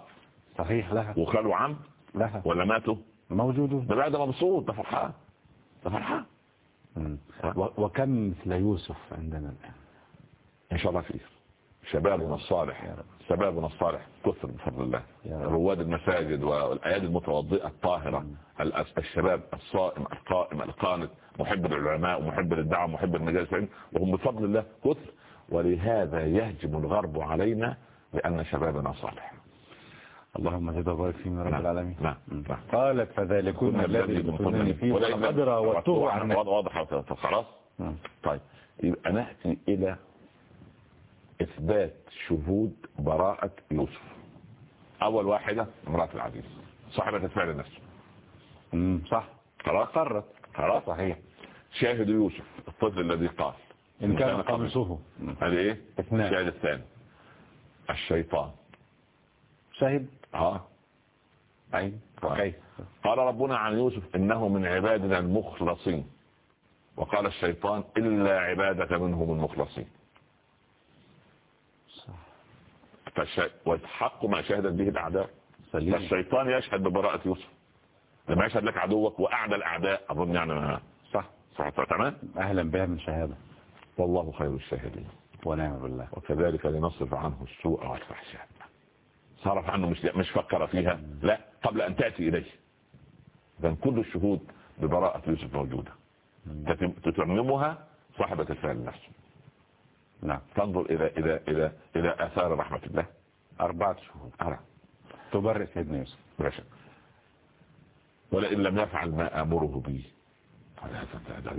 صحيح لها. وخال وعم لها. ولا ماتوا؟ موجودون ده بعد مبسوط ده فرحان. ده فرحان. وكم مثل يوسف عندنا الآن؟ إن شاء الله خير شبابنا الصالح شبابنا الصالح كثر بفضل الله. رواد المساجد والأيادي المتوضئة الطاهرة الأس- الشباب الصائم القائم القانت محب للعلماء ومحب للدعوة ومحب للمجالس العلم وهم بفضل الله كثر. ولهذا يهجم الغرب علينا لأن شبابنا صالح. اللهم فيه من رب نعم. العالمين. نعم. نعم. قالت فذلكن الذي لمتنني فيه عن نفسه. واضح خلاص. طيب. يبقى نأتي إلى إثبات شهود براءة يوسف. أول واحدة امرأة العزيز. صاحبة الفعل نفسه. صح؟ خلاص؟ قرت خلاص؟ صحيح. شاهد يوسف الطفل الذي قال. إن كان. قميصه هذه إيه؟ اثنان. الشاهد الثاني. الشيطان. شاهد. آه. أي كيف قال ربنا عن يوسف إنه من عبادنا المخلصين. وقال الشيطان إلا عبادك منهم المخلصين. فالش... والحق ما شهدت به الأعداء. سليم. فالشيطان يشهد ببراءة يوسف. لما يشهد لك عدوك وأعدى الأعداء أظن يعني صح. صح تمام؟ أهلا بها من شهادة. والله خير الشاهدين. ونعم بالله. وكذلك لنصرف عنه السوء والفحشاء. صرف عنه مش مش فكر فيها. لا قبل أن تأتي إليه. اذا كل الشهود ببراءة يوسف موجودة. تتم- تتممها صاحبة الفعل نفسه. نعم. تنظر إلى إلى إلى إلى آثار رحمة الله. أربعة شهود. أرى تبرئ سيدنا يوسف. شك. ولئن لم يفعل ما آمره به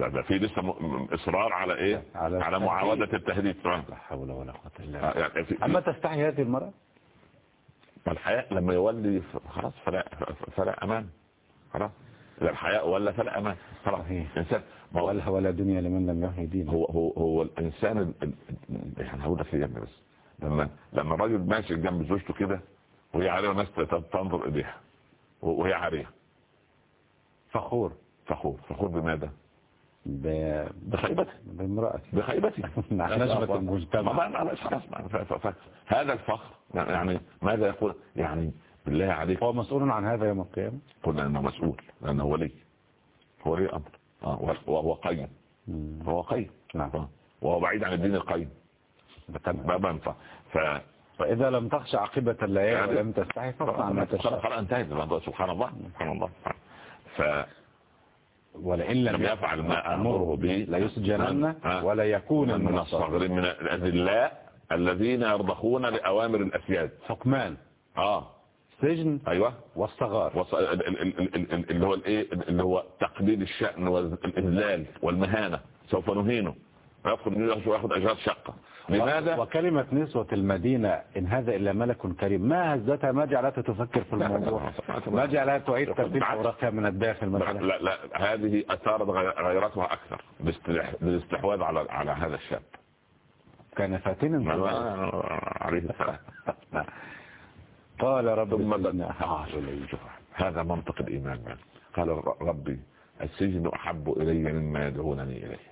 ده- في لسه م- إصرار على إيه؟ على على التهديد. معاودة التهديد. لا حول ولا قوة إلا آه، بالله. يعني أما تستحي هذه المرأة؟ الحياء لما يولي خلاص فلا فلا أمان. خلاص. اذا الحياء ولا فلا أمان. خلاص. صحيح. إنسان ما هو ولا ولا دنيا لمن لم يحيي دينه. هو هو, هو الإنسان ال- ال- ال- يعني هقول لك جنب بس. لما لما الراجل ماشي جنب زوجته كده وهي عاريه والناس تنظر إليها وهي عارية. فخور. فخور. فخور بماذا؟ ب- بخيبته بامرأته. بخيبته. نعم، نجمة المجتمع. ف- ف- ف- هذا الفخر. يعني ماذا يقول؟ يعني بالله عليك. هو مسؤول عن هذا يوم القيامة؟ قلنا إنه مسؤول لأنه ولي هو ولي أمر. آه وهو قيم. هو قيم. نعم. آه. وهو بعيد عن الدين القيم. بالطبع. ما بنفع ف فإذا لم تخشى عاقبة الليالي يعني- ولم تستحي فاصنع ما تشاء. انتهت سبحان الله سبحان الله. فلم ولئن لم يفعل ما آمره به ليسجنن آه. ولا يكون من الصغر من الأذلاء الذين يرضخون لأوامر الأسياد. حكمان. آه. سجن أيوه. والصغار وص... ال- ال- ال- ال- ال- اللي هو الإيه؟ اللي هو تقليل الشأن والإذلال والمهانة. سوف نهينه. ويدخل وياخذ أجرات شقة لماذا؟ وكلمة نسوة المدينة إن هذا إلا ملك كريم. ما هزتها؟ ما جعلتها تفكر في الموضوع. ما جعلها تعيد ترتيب أوراقها من الداخل لا, مثلا لا لا هذه أثارت غي- غيرتها أكثر باستلح- بالاستحواذ على على هذا الشاب. كان فاتنا عليه السلام. قال رب ثم أحب شوف، هذا منطق الإيمان. من. قال ربي السجن أحب إلي مما يدعونني إليه.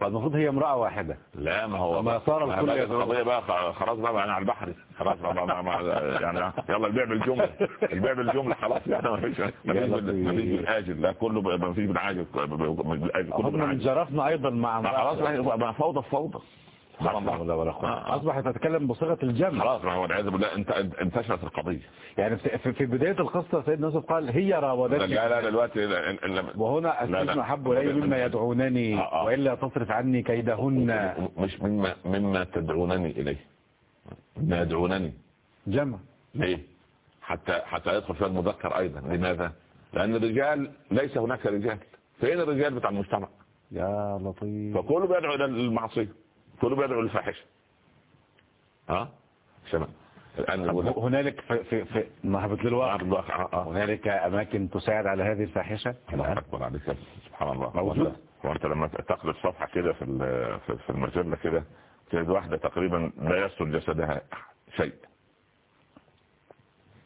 فالمفروض هي امرأة واحدة. لا ما هو أما صار ما الكل. القضية بقى خلاص بقى أنا على البحر. خلاص بقى ما ما يعني يلا البيع بالجملة. البيع بالجملة خلاص يعني ما فيش ما فيش بال- ما فيش بالاجل لا كله ما فيش بالعاجل كله أظن من جرفنا أيضا مع ما خلاص بقى فوضى فوضى. لا الله ولا قوة. آه. أصبحت تتكلم بصيغة الجمع. خلاص ما هو والعياذ بالله انت انتشرت القضية. يعني في- في بداية القصة سيدنا يوسف قال هي لا راودتني لا دلوقتي لا- لا- لا- وهنا لا، لا. أحب إلي مما يدعونني آه، آه. وإلا تصرف عني كيدهن. مش مما مما تدعونني إليه. مما يدعونني. جمع. ليه؟ حتى حتى يدخل فيها المذكر أيضا. لماذا؟ لأن الرجال ليس هناك رجال. فين الرجال بتاع المجتمع؟ يا لطيف. فكله بيدعو إلى المعصية. كله بيدعو للفاحشة. ها؟ لك هنالك في في في نهبط الله آه، آه. هنالك أماكن تساعد على هذه الفاحشة؟ الله أكبر عليك سبحان الله. موجود. هو انت لما تقلب صفحه كده في في- المجلة كده تجد واحدة تقريبا لا يستر جسدها شيء.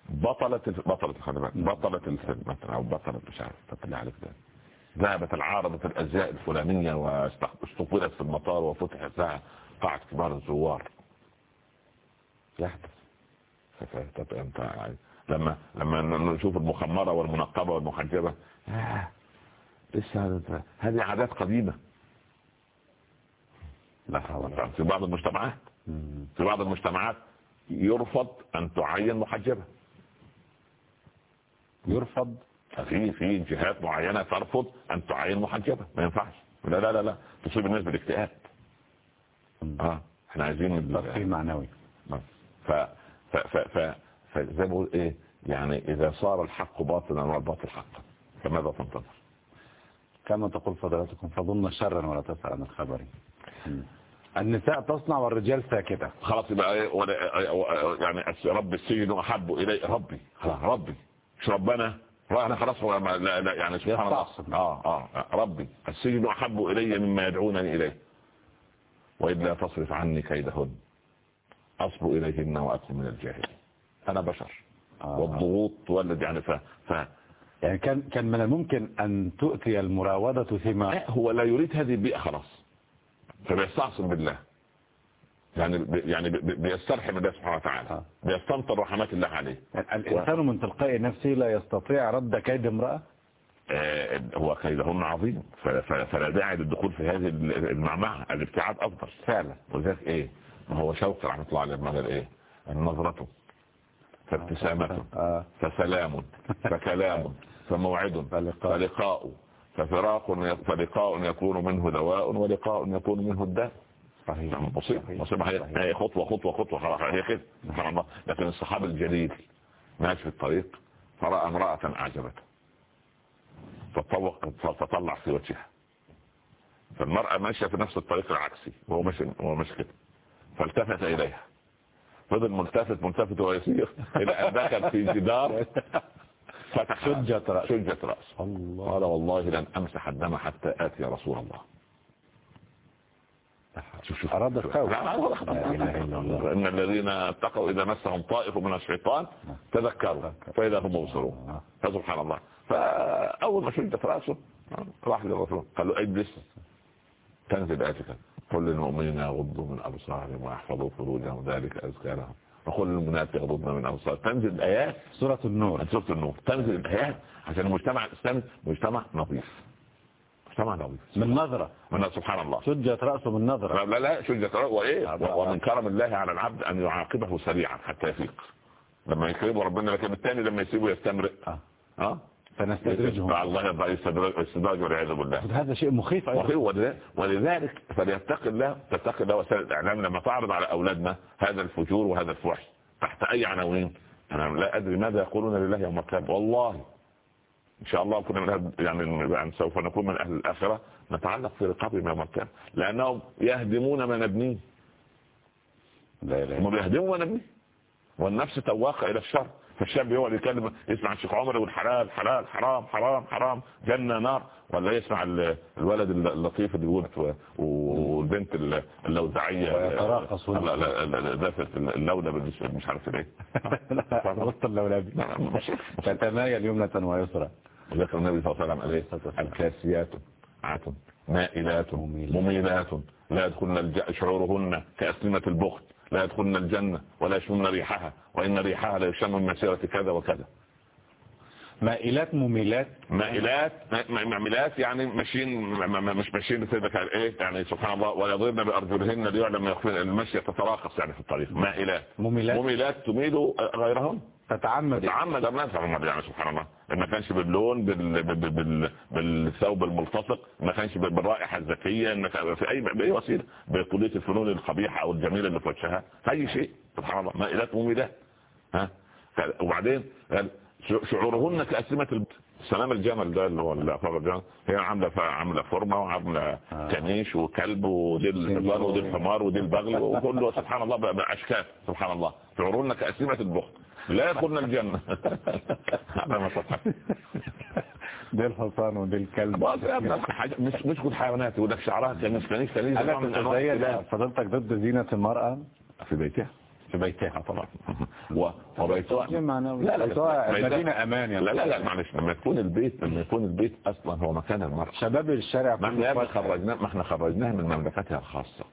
بطلة بطلة خلي بالك. بطلة الفيلم مثلا أو بطلة مش عارف. تطلع عليك ده؟ ذهبت العارضة الأزياء الفلانية واستقبلت في المطار وفتحت لها قاعة كبار الزوار. يحدث. طب أنت لما لما نشوف المخمرة والمنقبة والمحجبة آه، لسه هذه عادات قديمة. لا حول في بعض المجتمعات. في بعض المجتمعات يرفض أن تعين محجبة. يرفض في في جهات معينة ترفض أن تعين محجبة. ما ينفعش. لا لا لا لا. تصيب الناس بالاكتئاب. آه. إحنا عايزين ترفيه معنوي. ف ف ف ف فزي ما بقول إيه يعني إذا صار الحق باطلا والباطل حقا. فماذا تنتظر؟ كما تقول فضلاتكم فظن شرا ولا تسأل عن الخبر. النساء تصنع والرجال ساكتة. خلاص يبقى إيه ولا يعني رب السجن أحب الي ربي. خلاص ربي. مش ربنا. أنا خلاص هو ما- لا لا يعني سبحان الله. يستعصم. آه آه ربي السجن أحب إلي مما يدعونني إليه. والا تصرف عني كيدهن. اصب اليهن واكون من الجاهلين. أنا بشر. آه. والضغوط تولد يعني ف, ف... يعني كان كان من الممكن أن تؤتي المراودة ثمار لا، هو لا يريد هذه البيئة خلاص. فبيستعصم بالله. يعني يعني بي- بيسترحم الله سبحانه وتعالى. آه. بيستمطر رحمات الله عليه. الإنسان من تلقاء نفسه لا يستطيع رد كيد امرأة؟ آه، هو كيدهن عظيم. فلا داعي للدخول في هذه المعمعة. الابتعاد أفضل. فعلا. ولذلك إيه؟ ما هو شوقي رحمة الله عليه. ماذا إيه؟ النظرة. فابتسامة. آه. فسلام. فكلام. فموعد. فلقاء. فلقاء. ففراق فلقاء يكون منه دواء ولقاء يكون منه الداء. مصيبة مصيبة هي خطوة خطوة خطوة. خلاص هي كده سبحان الله لكن الصحابي الجليل ماشي في الطريق فرأى امرأة أعجبته. فطوق فطلع في وجهها. فالمرأة ماشية في نفس الطريق العكسي وهو ماشي وهو ماشي كده. فالتفت إليها. فضل ملتفت ملتفت ويسير إلى أن دخل في جدار فتح شجة رأس. شجة رأس الله. قال والله لن أمسح الدم حتى آتي رسول الله شوف شوف أراد شوف. الخوف. لا، لا، أراد الخوف. لا إله إلا الله. إن الذين اتقوا إذا مسهم طائف من الشيطان تذكروا فإذا هم مبصرون فسبحان الله فأول ما شدت رأسه راح للرسول قال له اجلس تنزل آتك قل للمؤمنين يغضوا من أبصارهم ويحفظوا فروجهم ذلك أزكى لهم وقل للمؤمنات يغضضن من أبصارهم تنزل الآيات سورة النور سورة النور تنزل الآيات عشان المجتمع الإسلامي مجتمع نظيف نظيف من نظرة. من سبحان الله. شجة رأسه من نظرة. لا لا شجة رأس وإيه. ومن كرم الله على العبد أن يعاقبه سريعا حتى يفيق. لما يكرمه ربنا لكن الثاني لما يسيبه يستمرئ. آه. فنستدرجهم. الله يرضى يستدرج استدراج والعياذ بالله. هذا شيء مخيف أيضا. ولذلك- ولذلك فليتقي الله تتقي الله وسائل الإعلام لما تعرض على أولادنا هذا الفجور وهذا الفحش تحت أي عناوين. أنا لا أدري ماذا يقولون لله يوم القيامة. والله إن شاء الله كنا من أهل يعني يعني سوف نكون من أهل الآخرة نتعلق في رقابهم يوم القيامة. لأنهم يهدمون ما نبنيه. هم بيهدموا ما نبنيه. والنفس تواقع إلى الشر. فالشاب هو اللي يكلم يسمع الشيخ عمر يقول حلال حلال حرام حرام حرام جنة نار. ولا يسمع ال- الولد اللطيف اللي يقول والبنت ال- اللوزعية. لا ذات اللولة بالنسبة مش عارف إيه. وسط مش- تتمايل يمنة ويسرى وذكر النبي صلى الله عليه وسلم عليه الكاسيات. عات مائلات مميلات. لا يدخلن. شعورهن كأسلمة البخت. لا يدخلن الجنة ولا يشمن ريحها وإن ريحها لا يشم من مسيرة كذا وكذا. مائلات مميلات. مائلات م- مائلات يعني ماشيين مش ماشيين كده كان إيه؟ يعني سبحان الله ويضربن بأرجلهن ليعلم يخفين المشي تتراقص يعني في الطريق. مائلات. مميلات. مميلات تميل غيرهم؟ تتعمد. تعمد الناس يعني سبحان الله. ما كانش باللون بال... بال... بال... بالثوب الملتصق ما كانش بال- بالرائحة الذكية ما كان في أي بأي وسيلة بكليه الفنون القبيحه أو الجميلة اللي في وجهها أي شيء سبحان الله. مائلات مميلات ها؟ وبعدين شعورهن كأسلمة الب... سلام الجمل ده اللي هو الأفراد الجمل هي عاملة ف... عاملة فورمة وعاملة آه. كنيش وكلب ودي الحمار ودي البغل وكله سبحان الله بقى بقى أشكال سبحان الله. شعورهن كأسلمة البخت لا يدخلن الجنة. هذا ما صح دي الحصان ودي الكلب مش مش كل حيوانات لك شعرها أنواع تتزين الكلاب. فضلتك ضد زينة المرأة؟ في بيتها. في بيتها طبعا. وبيتها لا لا، المدينة أمان يا لا لا لا معلش. لما يكون البيت لما يكون البيت أصلا هو مكان المرأة. شباب الشارع ما إحنا. خرجناه ما إحنا خرجناها من مملكتها الخاصة.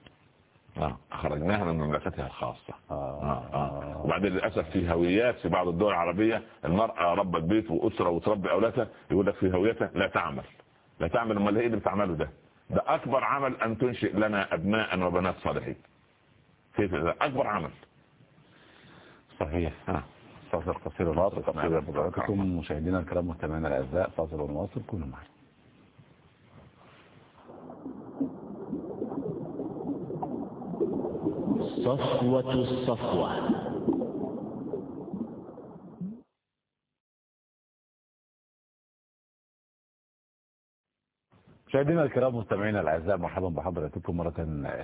خرجناها من مملكتها الخاصة. آه. آه. آه. وبعدين للأسف في هويات في بعض الدول العربية المرأة ربت بيت وأسرة وتربي أولادها يقول لك في هويتها لا تعمل. لا تعمل. أمال إيه اللي بتعمله ده؟ ده أكبر عمل أن تنشئ لنا أبناء وبنات صالحين. كيف؟ ده أكبر عمل. صحيح. آه. فاصل قصير ونواصل تقصير حضراتكم مشاهدينا الكرام مستمعينا الأعزاء. فاصل ونواصل. كونوا معنا صفوة الصفوة. مشاهدينا الكرام مستمعينا الأعزاء مرحبا بحضراتكم مرة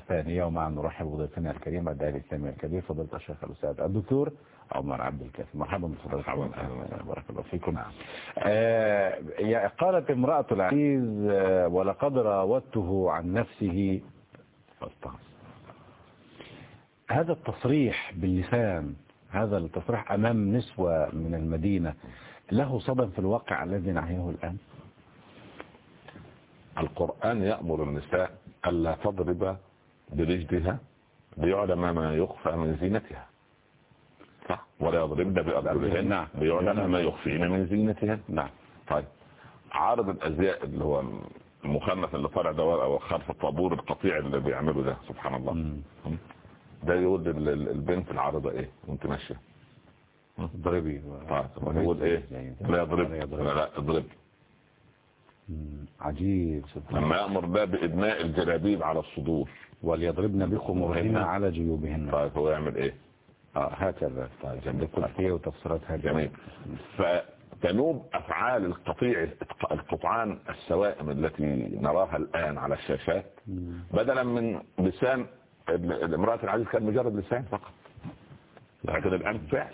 ثانية ومع نرحب بضيفنا الكريم الداعي الإسلامي الكبير فضيلة الشيخ الأستاذ الدكتور عمر عبد الكافي. مرحبا بفضيلتكم بارك الله فيكم. آه يا- قالت امرأة العزيز آه، ولقد راودته عن نفسه فاستعصى هذا التصريح باللسان هذا التصريح أمام نسوة من المدينة له صدى في الواقع الذي نعيه الآن؟ القرآن يأمر النساء ألا تضرب برجلها ليعلم ما يخفى من زينتها. صح؟ ولا يضربن بأرجلهن نعم. ليعلم ما يخفين من زينتهن نعم. طيب. عارض الأزياء اللي هو المخنث اللي طالع ده أو خلف الطابور القطيع اللي بيعمله ده سبحان الله. ده يقول البنت العارضة إيه وانت ماشية. اضربي. طيب يقول إيه؟ لا يضرب لا لا اضرب. عجيب سبحان الله لما يأمر ده بإدماء الجلابيب على الصدور. وليضربن بخمورهن على جيوبهن. طيب هو يعمل إيه؟ آه هكذا. طيب عندك كل وتفسيرات هكذا. جميل. فتنوب أفعال القطيع القطعان السوائم التي نراها الآن على الشاشات. بدلا من لسان الامرأة العزيز كان مجرد لسان فقط. لكن الآن فعل.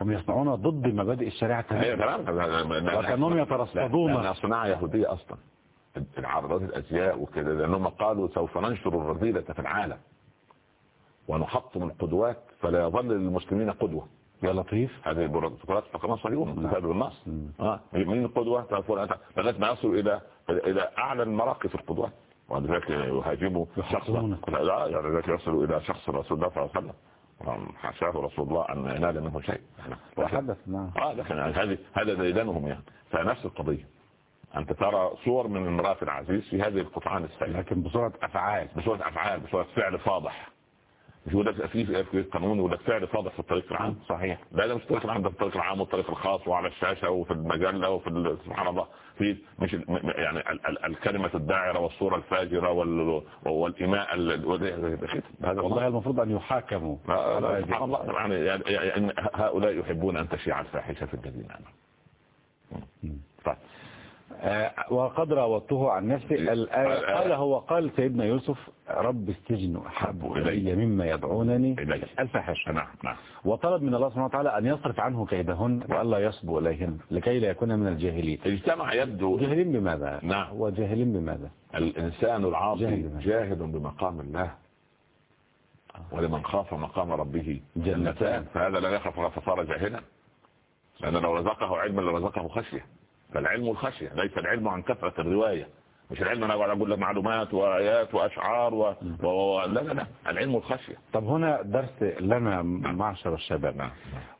هم يصنعون ضد مبادئ الشريعة أيوه تماما تمام وكأنهم يترصدون. لأنها صناعة يهودية أصلا. العرضات الأزياء وكده لأنهم قالوا سوف ننشر الرذيلة في العالم ونحطم القدوات فلا يظل للمسلمين قدوة. يا لطيف. هذه البروتوكولات فقط صهيون كتاب النص. آه مين القدوة؟ لغاية ما يصل إلى إلى أعلى المراقي في القدوات. ولذلك يهاجموا شخصا. لا يعني ذلك يصل إلى شخص رسول الله صلى الله عليه وسلم. حاشاه رسول الله أن ينال منه شيء. لكن- وحدث نعم. آه لكن يعني هذه هذا ديدنهم يعني. فنفس القضية. أنت ترى صور من امرأة العزيز في هذه القطعان السيئة. لكن بصورة أفعال. بصورة أفعال بصورة فعل فاضح. في في قانون لك فعل فاضح في الطريق العام؟ صحيح. لا ده مش الطريق العام ده الطريق العام والطريق الخاص وعلى الشاشة وفي المجلة وفي سبحان الله. في مش يعني ال- ال- الكلمة الداعرة والصورة الفاجرة وال- والإيماء ال- وده- هذا والله المفروض أن يحاكموا. سبحان الله. يعني هؤلاء يحبون أن تشيع الفاحشة في الذين آمنوا. آه، وقد راودته عن نفسه الآية قال هو قال سيدنا يوسف رب السجن أحب إلي مما يدعونني إليه. الفاحشة نعم نعم وطلب من الله سبحانه وتعالى أن يصرف عنه كيدهن وألا يصبو إليهن لكي لا يكون من الجاهلين اجتمع يبدو جاهلين بماذا؟ نعم. هو جاهلين بماذا؟ الإنسان العاصي. جاهد بمقام الله ولمن خاف مقام ربه جنتان. جنتان فهذا لا يخاف فصار جاهلا لأن لو رزقه علما لرزقه خشية فالعلم الخشية ليس العلم عن كثرة الرواية. مش العلم أنا اقعد أقول لك معلومات وآيات وأشعار و... و... و... لا لا لا. العلم الخشية. طب هنا درس لنا معشر الشباب.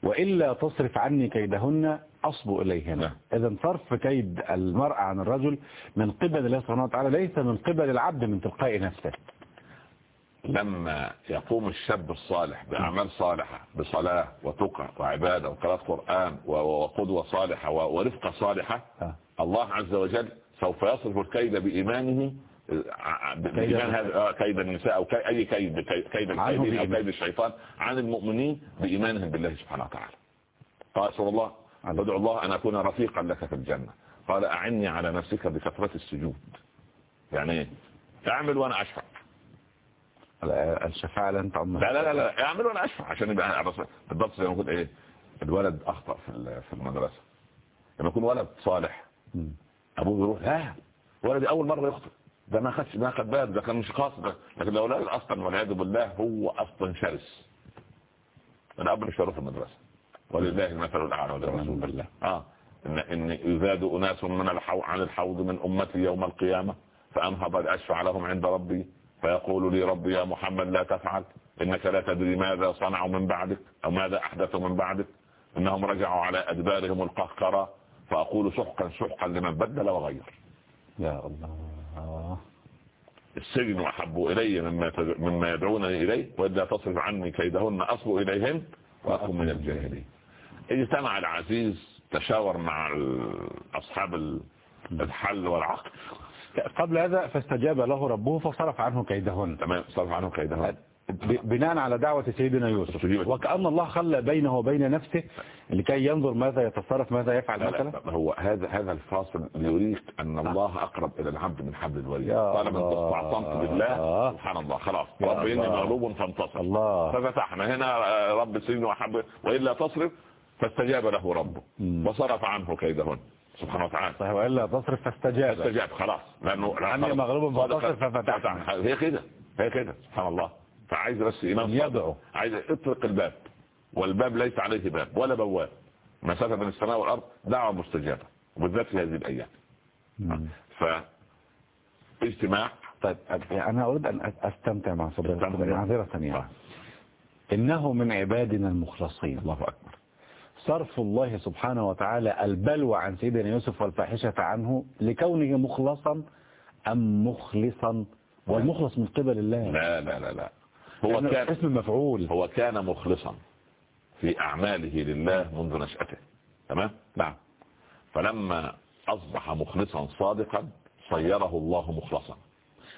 وإلا تصرف عني كيدهن أصبو إليهن. نعم. إذا صرف كيد المرأة عن الرجل من قبل الله سبحانه وتعالى ليس من قبل العبد من تلقاء نفسه. لما يقوم الشاب الصالح بأعمال صالحة بصلاة وتقى وعبادة وقراءة قرآن وقدوة صالحة ورفقة صالحة آه. الله عز وجل سوف يصرف الكيد بإيمانه ع- بإيمان هذا آه، كيد النساء أو كي- أي كيد كي- كيد الكيدين أو. كيد الشيطان عن المؤمنين بإيمانهم بالله سبحانه وتعالى قال رسول الله عليه. ادعو الله أن أكون رفيقا لك في الجنة قال أعني على نفسك بكثرة السجود يعني إيه اعمل وأنا أشفع الشفاعة لن تعم لا لا لا لا اعمل وأنا اشفع عشان يبقى بالضبط زي ما يقول إيه الولد أخطأ في في المدرسة. لما يكون ولد صالح. أبوه يروح لا ولدي أول مرة يخطئ. ده ما خدش ما خد باله ده كان مش قاصد. لكن لو ولد أصلا والعياذ بالله هو أصلا شرس. الاب مش هيروح المدرسة. ولله المثل الأعلى ولرسول الله آه. إن إن يزاد أناس من الحو... عن الحوض من أمتي يوم القيامة فانهض لاشفع لهم عند ربي. فيقول لي ربي يا محمد لا تفعل إنك لا تدري ماذا صنعوا من بعدك أو ماذا أحدثوا من بعدك إنهم رجعوا على أدبارهم القهقرة فأقول سحقا سحقا لمن بدل وغير. يا الله. السجن أحب إلي مما مما يدعونني إليه وإذا تصرف عني كيدهن أصب إليهن واكن من الجاهلين. اجتمع العزيز تشاور مع ال- الحل والعقل. قبل هذا فاستجاب له ربه فصرف عنه كيدهن. تمام صرف عنه كيدهن. ب- بناء على دعوة سيدنا يوسف. وكأن الله خلى بينه وبين نفسه لكي ينظر ماذا يتصرف ماذا يفعل لا مثلا. لا هو هذا هذا الفاصل يريك أن الله أقرب إلى العبد من حبل الوريد. يا طالما أنت. استعصمت بالله سبحان الله خلاص. رب الله. مغلوب فانتصر. الله. ففتحنا هنا آه، رب سجن وحب وإلا تصرف فاستجاب له ربه. وصرف عنه كيدهن. سبحانه وتعالى. صحيح. وإلا تصرف فاستجاب. استجاب خلاص. لأنه عني مغلوب فانتصر ففتحنا. هي كده. هي كده. سبحان الله. فعايز بس ايمان يدعو. عايز اطرق الباب. والباب ليس عليه باب ولا بواب. مسافة بين السماء والأرض دعوة مستجابة. وبالذات في هذه الأيام. مم. ف اجتماع. طيب أنا أريد أن أستمتع مع استمتع. معذرة يعني. إنه من عبادنا المخلصين. الله أكبر. صرف الله سبحانه وتعالى البلوى عن سيدنا يوسف والفاحشة عنه لكونه مخلصا أم مخلصا والمخلص من قبل الله؟ لا لا لا لا. هو كان اسم مفعول. هو كان مخلصا في أعماله لله منذ نشأته. تمام؟ نعم. فلما أصبح مخلصا صادقا صيره الله مخلصا.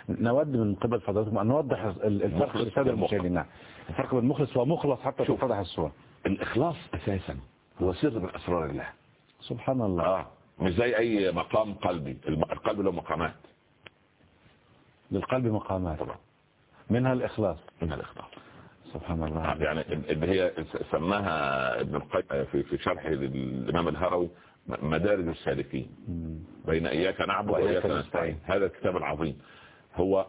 نود من قبل فضلاتكم أن نوضح ال- الفرق نعم. الفرق بين مخلص ومخلص حتى. تتضح الصورة. الإخلاص أساسا. هو سر من أسرار الله. سبحان الله. آه مش زي أي مقام قلبي. القلب له مقامات. للقلب مقامات. طبعا. منها الإخلاص. من الإخلاص. سبحان آه، الله يعني اللي هي سماها ابن القيم في في شرحه للإمام الهروي مدارج السالكين. بين إياك نعبد وإياك وإياك نستعين. هذا الكتاب العظيم. هو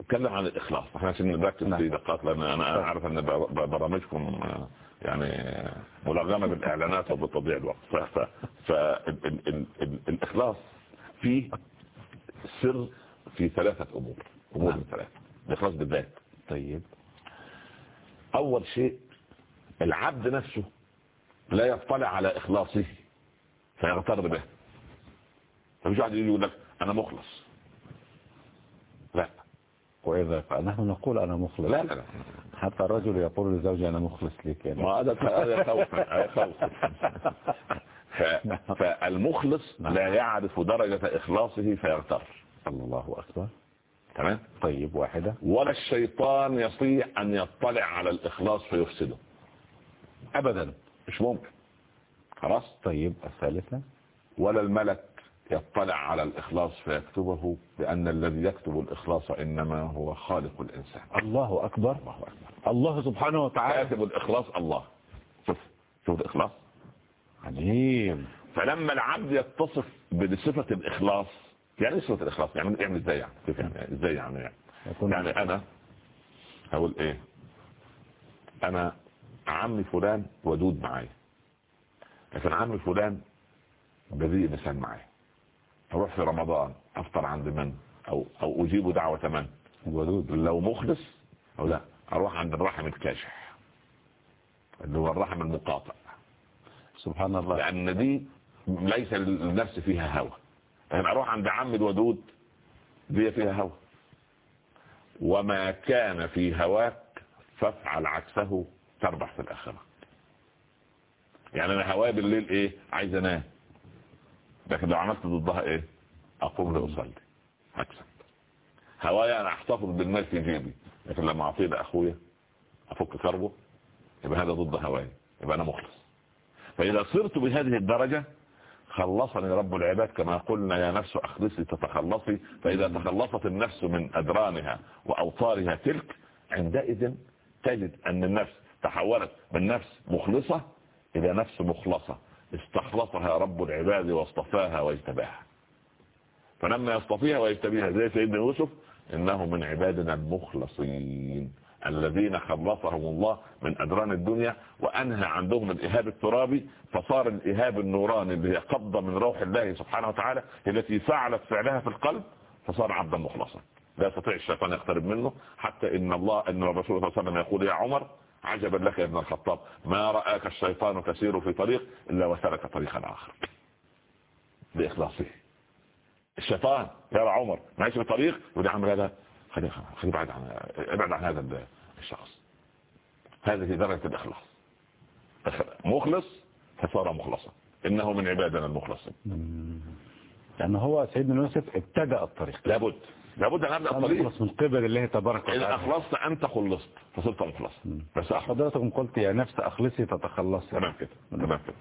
اتكلم عن الإخلاص. إحنا عشان نركز نعم. في دقات لأن أنا طيب. أعرف أن ب- ب- برامجكم آه، يعني ملغمة بالإعلانات وبتضييع الوقت. فالاخلاص فيه سر في ثلاثة أمور أمور نعم. من ثلاثة. الإخلاص بالذات. طيب. أول شيء العبد نفسه لا يطلع على إخلاصه فيغتر به. فمش واحد يقول لك أنا مخلص. وإذا فنحن نقول أنا مخلص. لا لا, لا. حتى الرجل يقول لزوجي أنا مخلص لك يعني. ما هذا هذا خوف ف- فالمخلص لا يعرف درجة إخلاصه فيغتر. الله أكبر. تمام؟ طيب واحدة. ولا الشيطان يستطيع أن يطلع على الإخلاص فيفسده. أبدا. مش ممكن. خلاص؟ طيب الثالثة. ولا الملك يطلع على الإخلاص فيكتبه لأن الذي يكتب الإخلاص إنما هو خالق الإنسان. الله أكبر. الله أكبر. الله سبحانه وتعالى. كاتب الإخلاص الله. شوف شوف الإخلاص. عجيب فلما العبد يتصف بصفة الإخلاص يعني صفة الإخلاص؟ يعني يعمل إزاي يعني؟ كيف يعني إزاي يعني يعني, يكون يعني أنا هقول إيه؟ أنا عمي فلان ودود معايا. لكن عمي فلان بذيء لسان معايا. أروح في رمضان أفطر عند من؟ أو أو أجيب دعوة من؟ ودود لو مخلص أو لا أروح عند الرحم الكاشح اللي هو الرحم المقاطع. سبحان الله. لأن دي ليس للنفس فيها هوى. لكن أروح عند عم الودود دي فيها هوى. وما كان في هواك فافعل عكسه تربح في الآخرة. يعني أنا هواي بالليل إيه؟ عايز أنام. لكن لو عملت ضدها إيه؟ أقوم لأصلي. هكسب هوايا أنا أحتفظ بالمال في جيبي لكن لما أعطيه لأخويا أفك كربه يبقى هذا ضد هواي يبقى أنا مخلص. فإذا صرت بهذه الدرجة خلصني رب العباد كما قلنا يا نفس أخلصي تتخلصي فإذا تخلصت النفس من أدرانها وأوطارها تلك عندئذ تجد أن النفس تحولت من نفس مخلصة إلى نفس مخلصة. استخلصها رب العباد واصطفاها واجتباها. فلما يصطفيها ويجتبيها زي سيدنا يوسف إنه من عبادنا المخلصين الذين خلصهم الله من أدران الدنيا وأنهى عندهم الإهاب الترابي فصار الإهاب النوراني اللي هي قبضة من روح الله سبحانه وتعالى التي فعلت فعلها في القلب فصار عبدا مخلصا. لا يستطيع الشيطان يقترب منه حتى إن الله إن الرسول صلى الله عليه وسلم يقول يا عمر عجبا لك يا ابن الخطاب. ما رآك الشيطان تسير في طريق إلا وسلك طريقا آخر. بإخلاصه. الشيطان يرى عمر ماشي في طريق يقول يا عم هذا. خليه خليه بعد عن ابعد عن هذا الشخص. هذه درجة الإخلاص. مخلص فصار مخلصا. إنه من عبادنا المخلصين. لأن هو سيدنا يوسف ابتدأ الطريق. لابد. لابد أن أبدأ أنا طريق أخلص من قبل الله تبارك اذا وتعالى. اخلصت أنت خلصت فصرت مخلص بس اخلص حضرتكم قلت يا نفس أخلصي تتخلصي تمام كده تمام كده.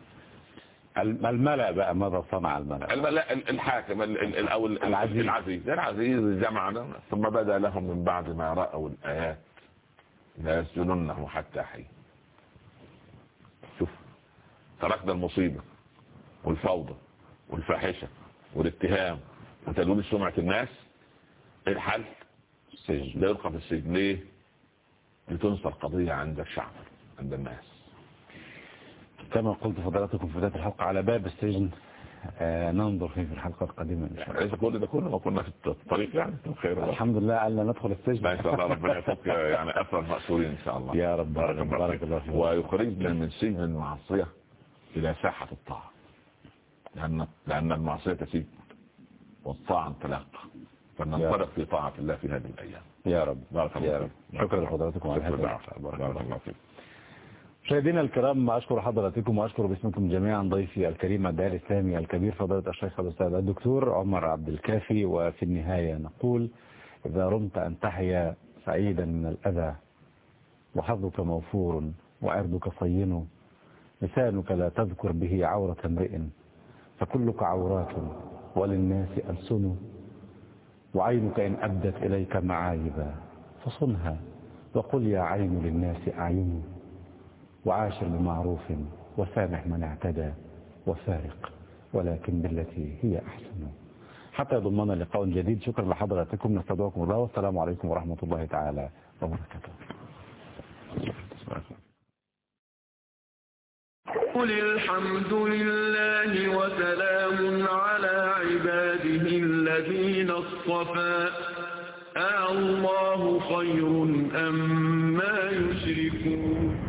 الم- الملأ بقى ماذا صنع الملأ؟ الم- لا ال- الحاكم ال- ال- ال- أو ال- العزيز. العزيز. العزيز جمعنا ثم بدأ لهم من بعد ما رأوا الآيات. لا يسجننه حتى حين. شوف تركنا المصيبة والفوضى والفاحشة والاتهام. وتدوير سمعه الناس؟ الحل السجن لا يلقى في السجن. ليه؟ لتنصر قضيه عند الشعب عند الناس. كما قلت فضلاتكم في بداية الحلقة على باب السجن آه ننظر فيه في الحلقة القادمة إن شاء الله. ليس كل ده كله ما كنا في الطريق يعني خير الله. الحمد لله ألا ندخل السجن. إن شاء الله ربنا يفك يعني اسر المأسورين إن شاء الله. يا رب بارك. الله فيك. ويخرجنا من سجن المعصية إلى ساحة الطاعة لأن لأن المعصية تسيب والطاعة انطلاق فلننطلق في طاعة الله في هذه الأيام. يا رب. بارك الله يا رب. فيك. شكرا لحضراتكم على هذا. بارك الله فيك. مشاهدينا الكرام أشكر حضراتكم وأشكر باسمكم جميعا ضيفي الكريم الداعي الإسلامي الكبير فضيلة الشيخ الأستاذ الدكتور عمر عبد الكافي. وفي النهاية نقول إذا رمت أن تحيا سعيدا من الأذى وحظك موفور وعرضك صين لسانك لا تذكر به عورة امرئ فكلك عورات وللناس ألسن. وعينك إن أبدت إليك معايبا فصنها. وقل يا عين للناس أعين. وعاشر بمعروف وسامح من اعتدى. وفارق ولكن بالتي هي أحسن. حتى يضمنا لقاء جديد شكرا لحضراتكم. نستودعكم الله. والسلام عليكم ورحمة الله تعالى وبركاته. قل الحمد لله وسلام على الذين اصطفى آه خير أم ما يشركون.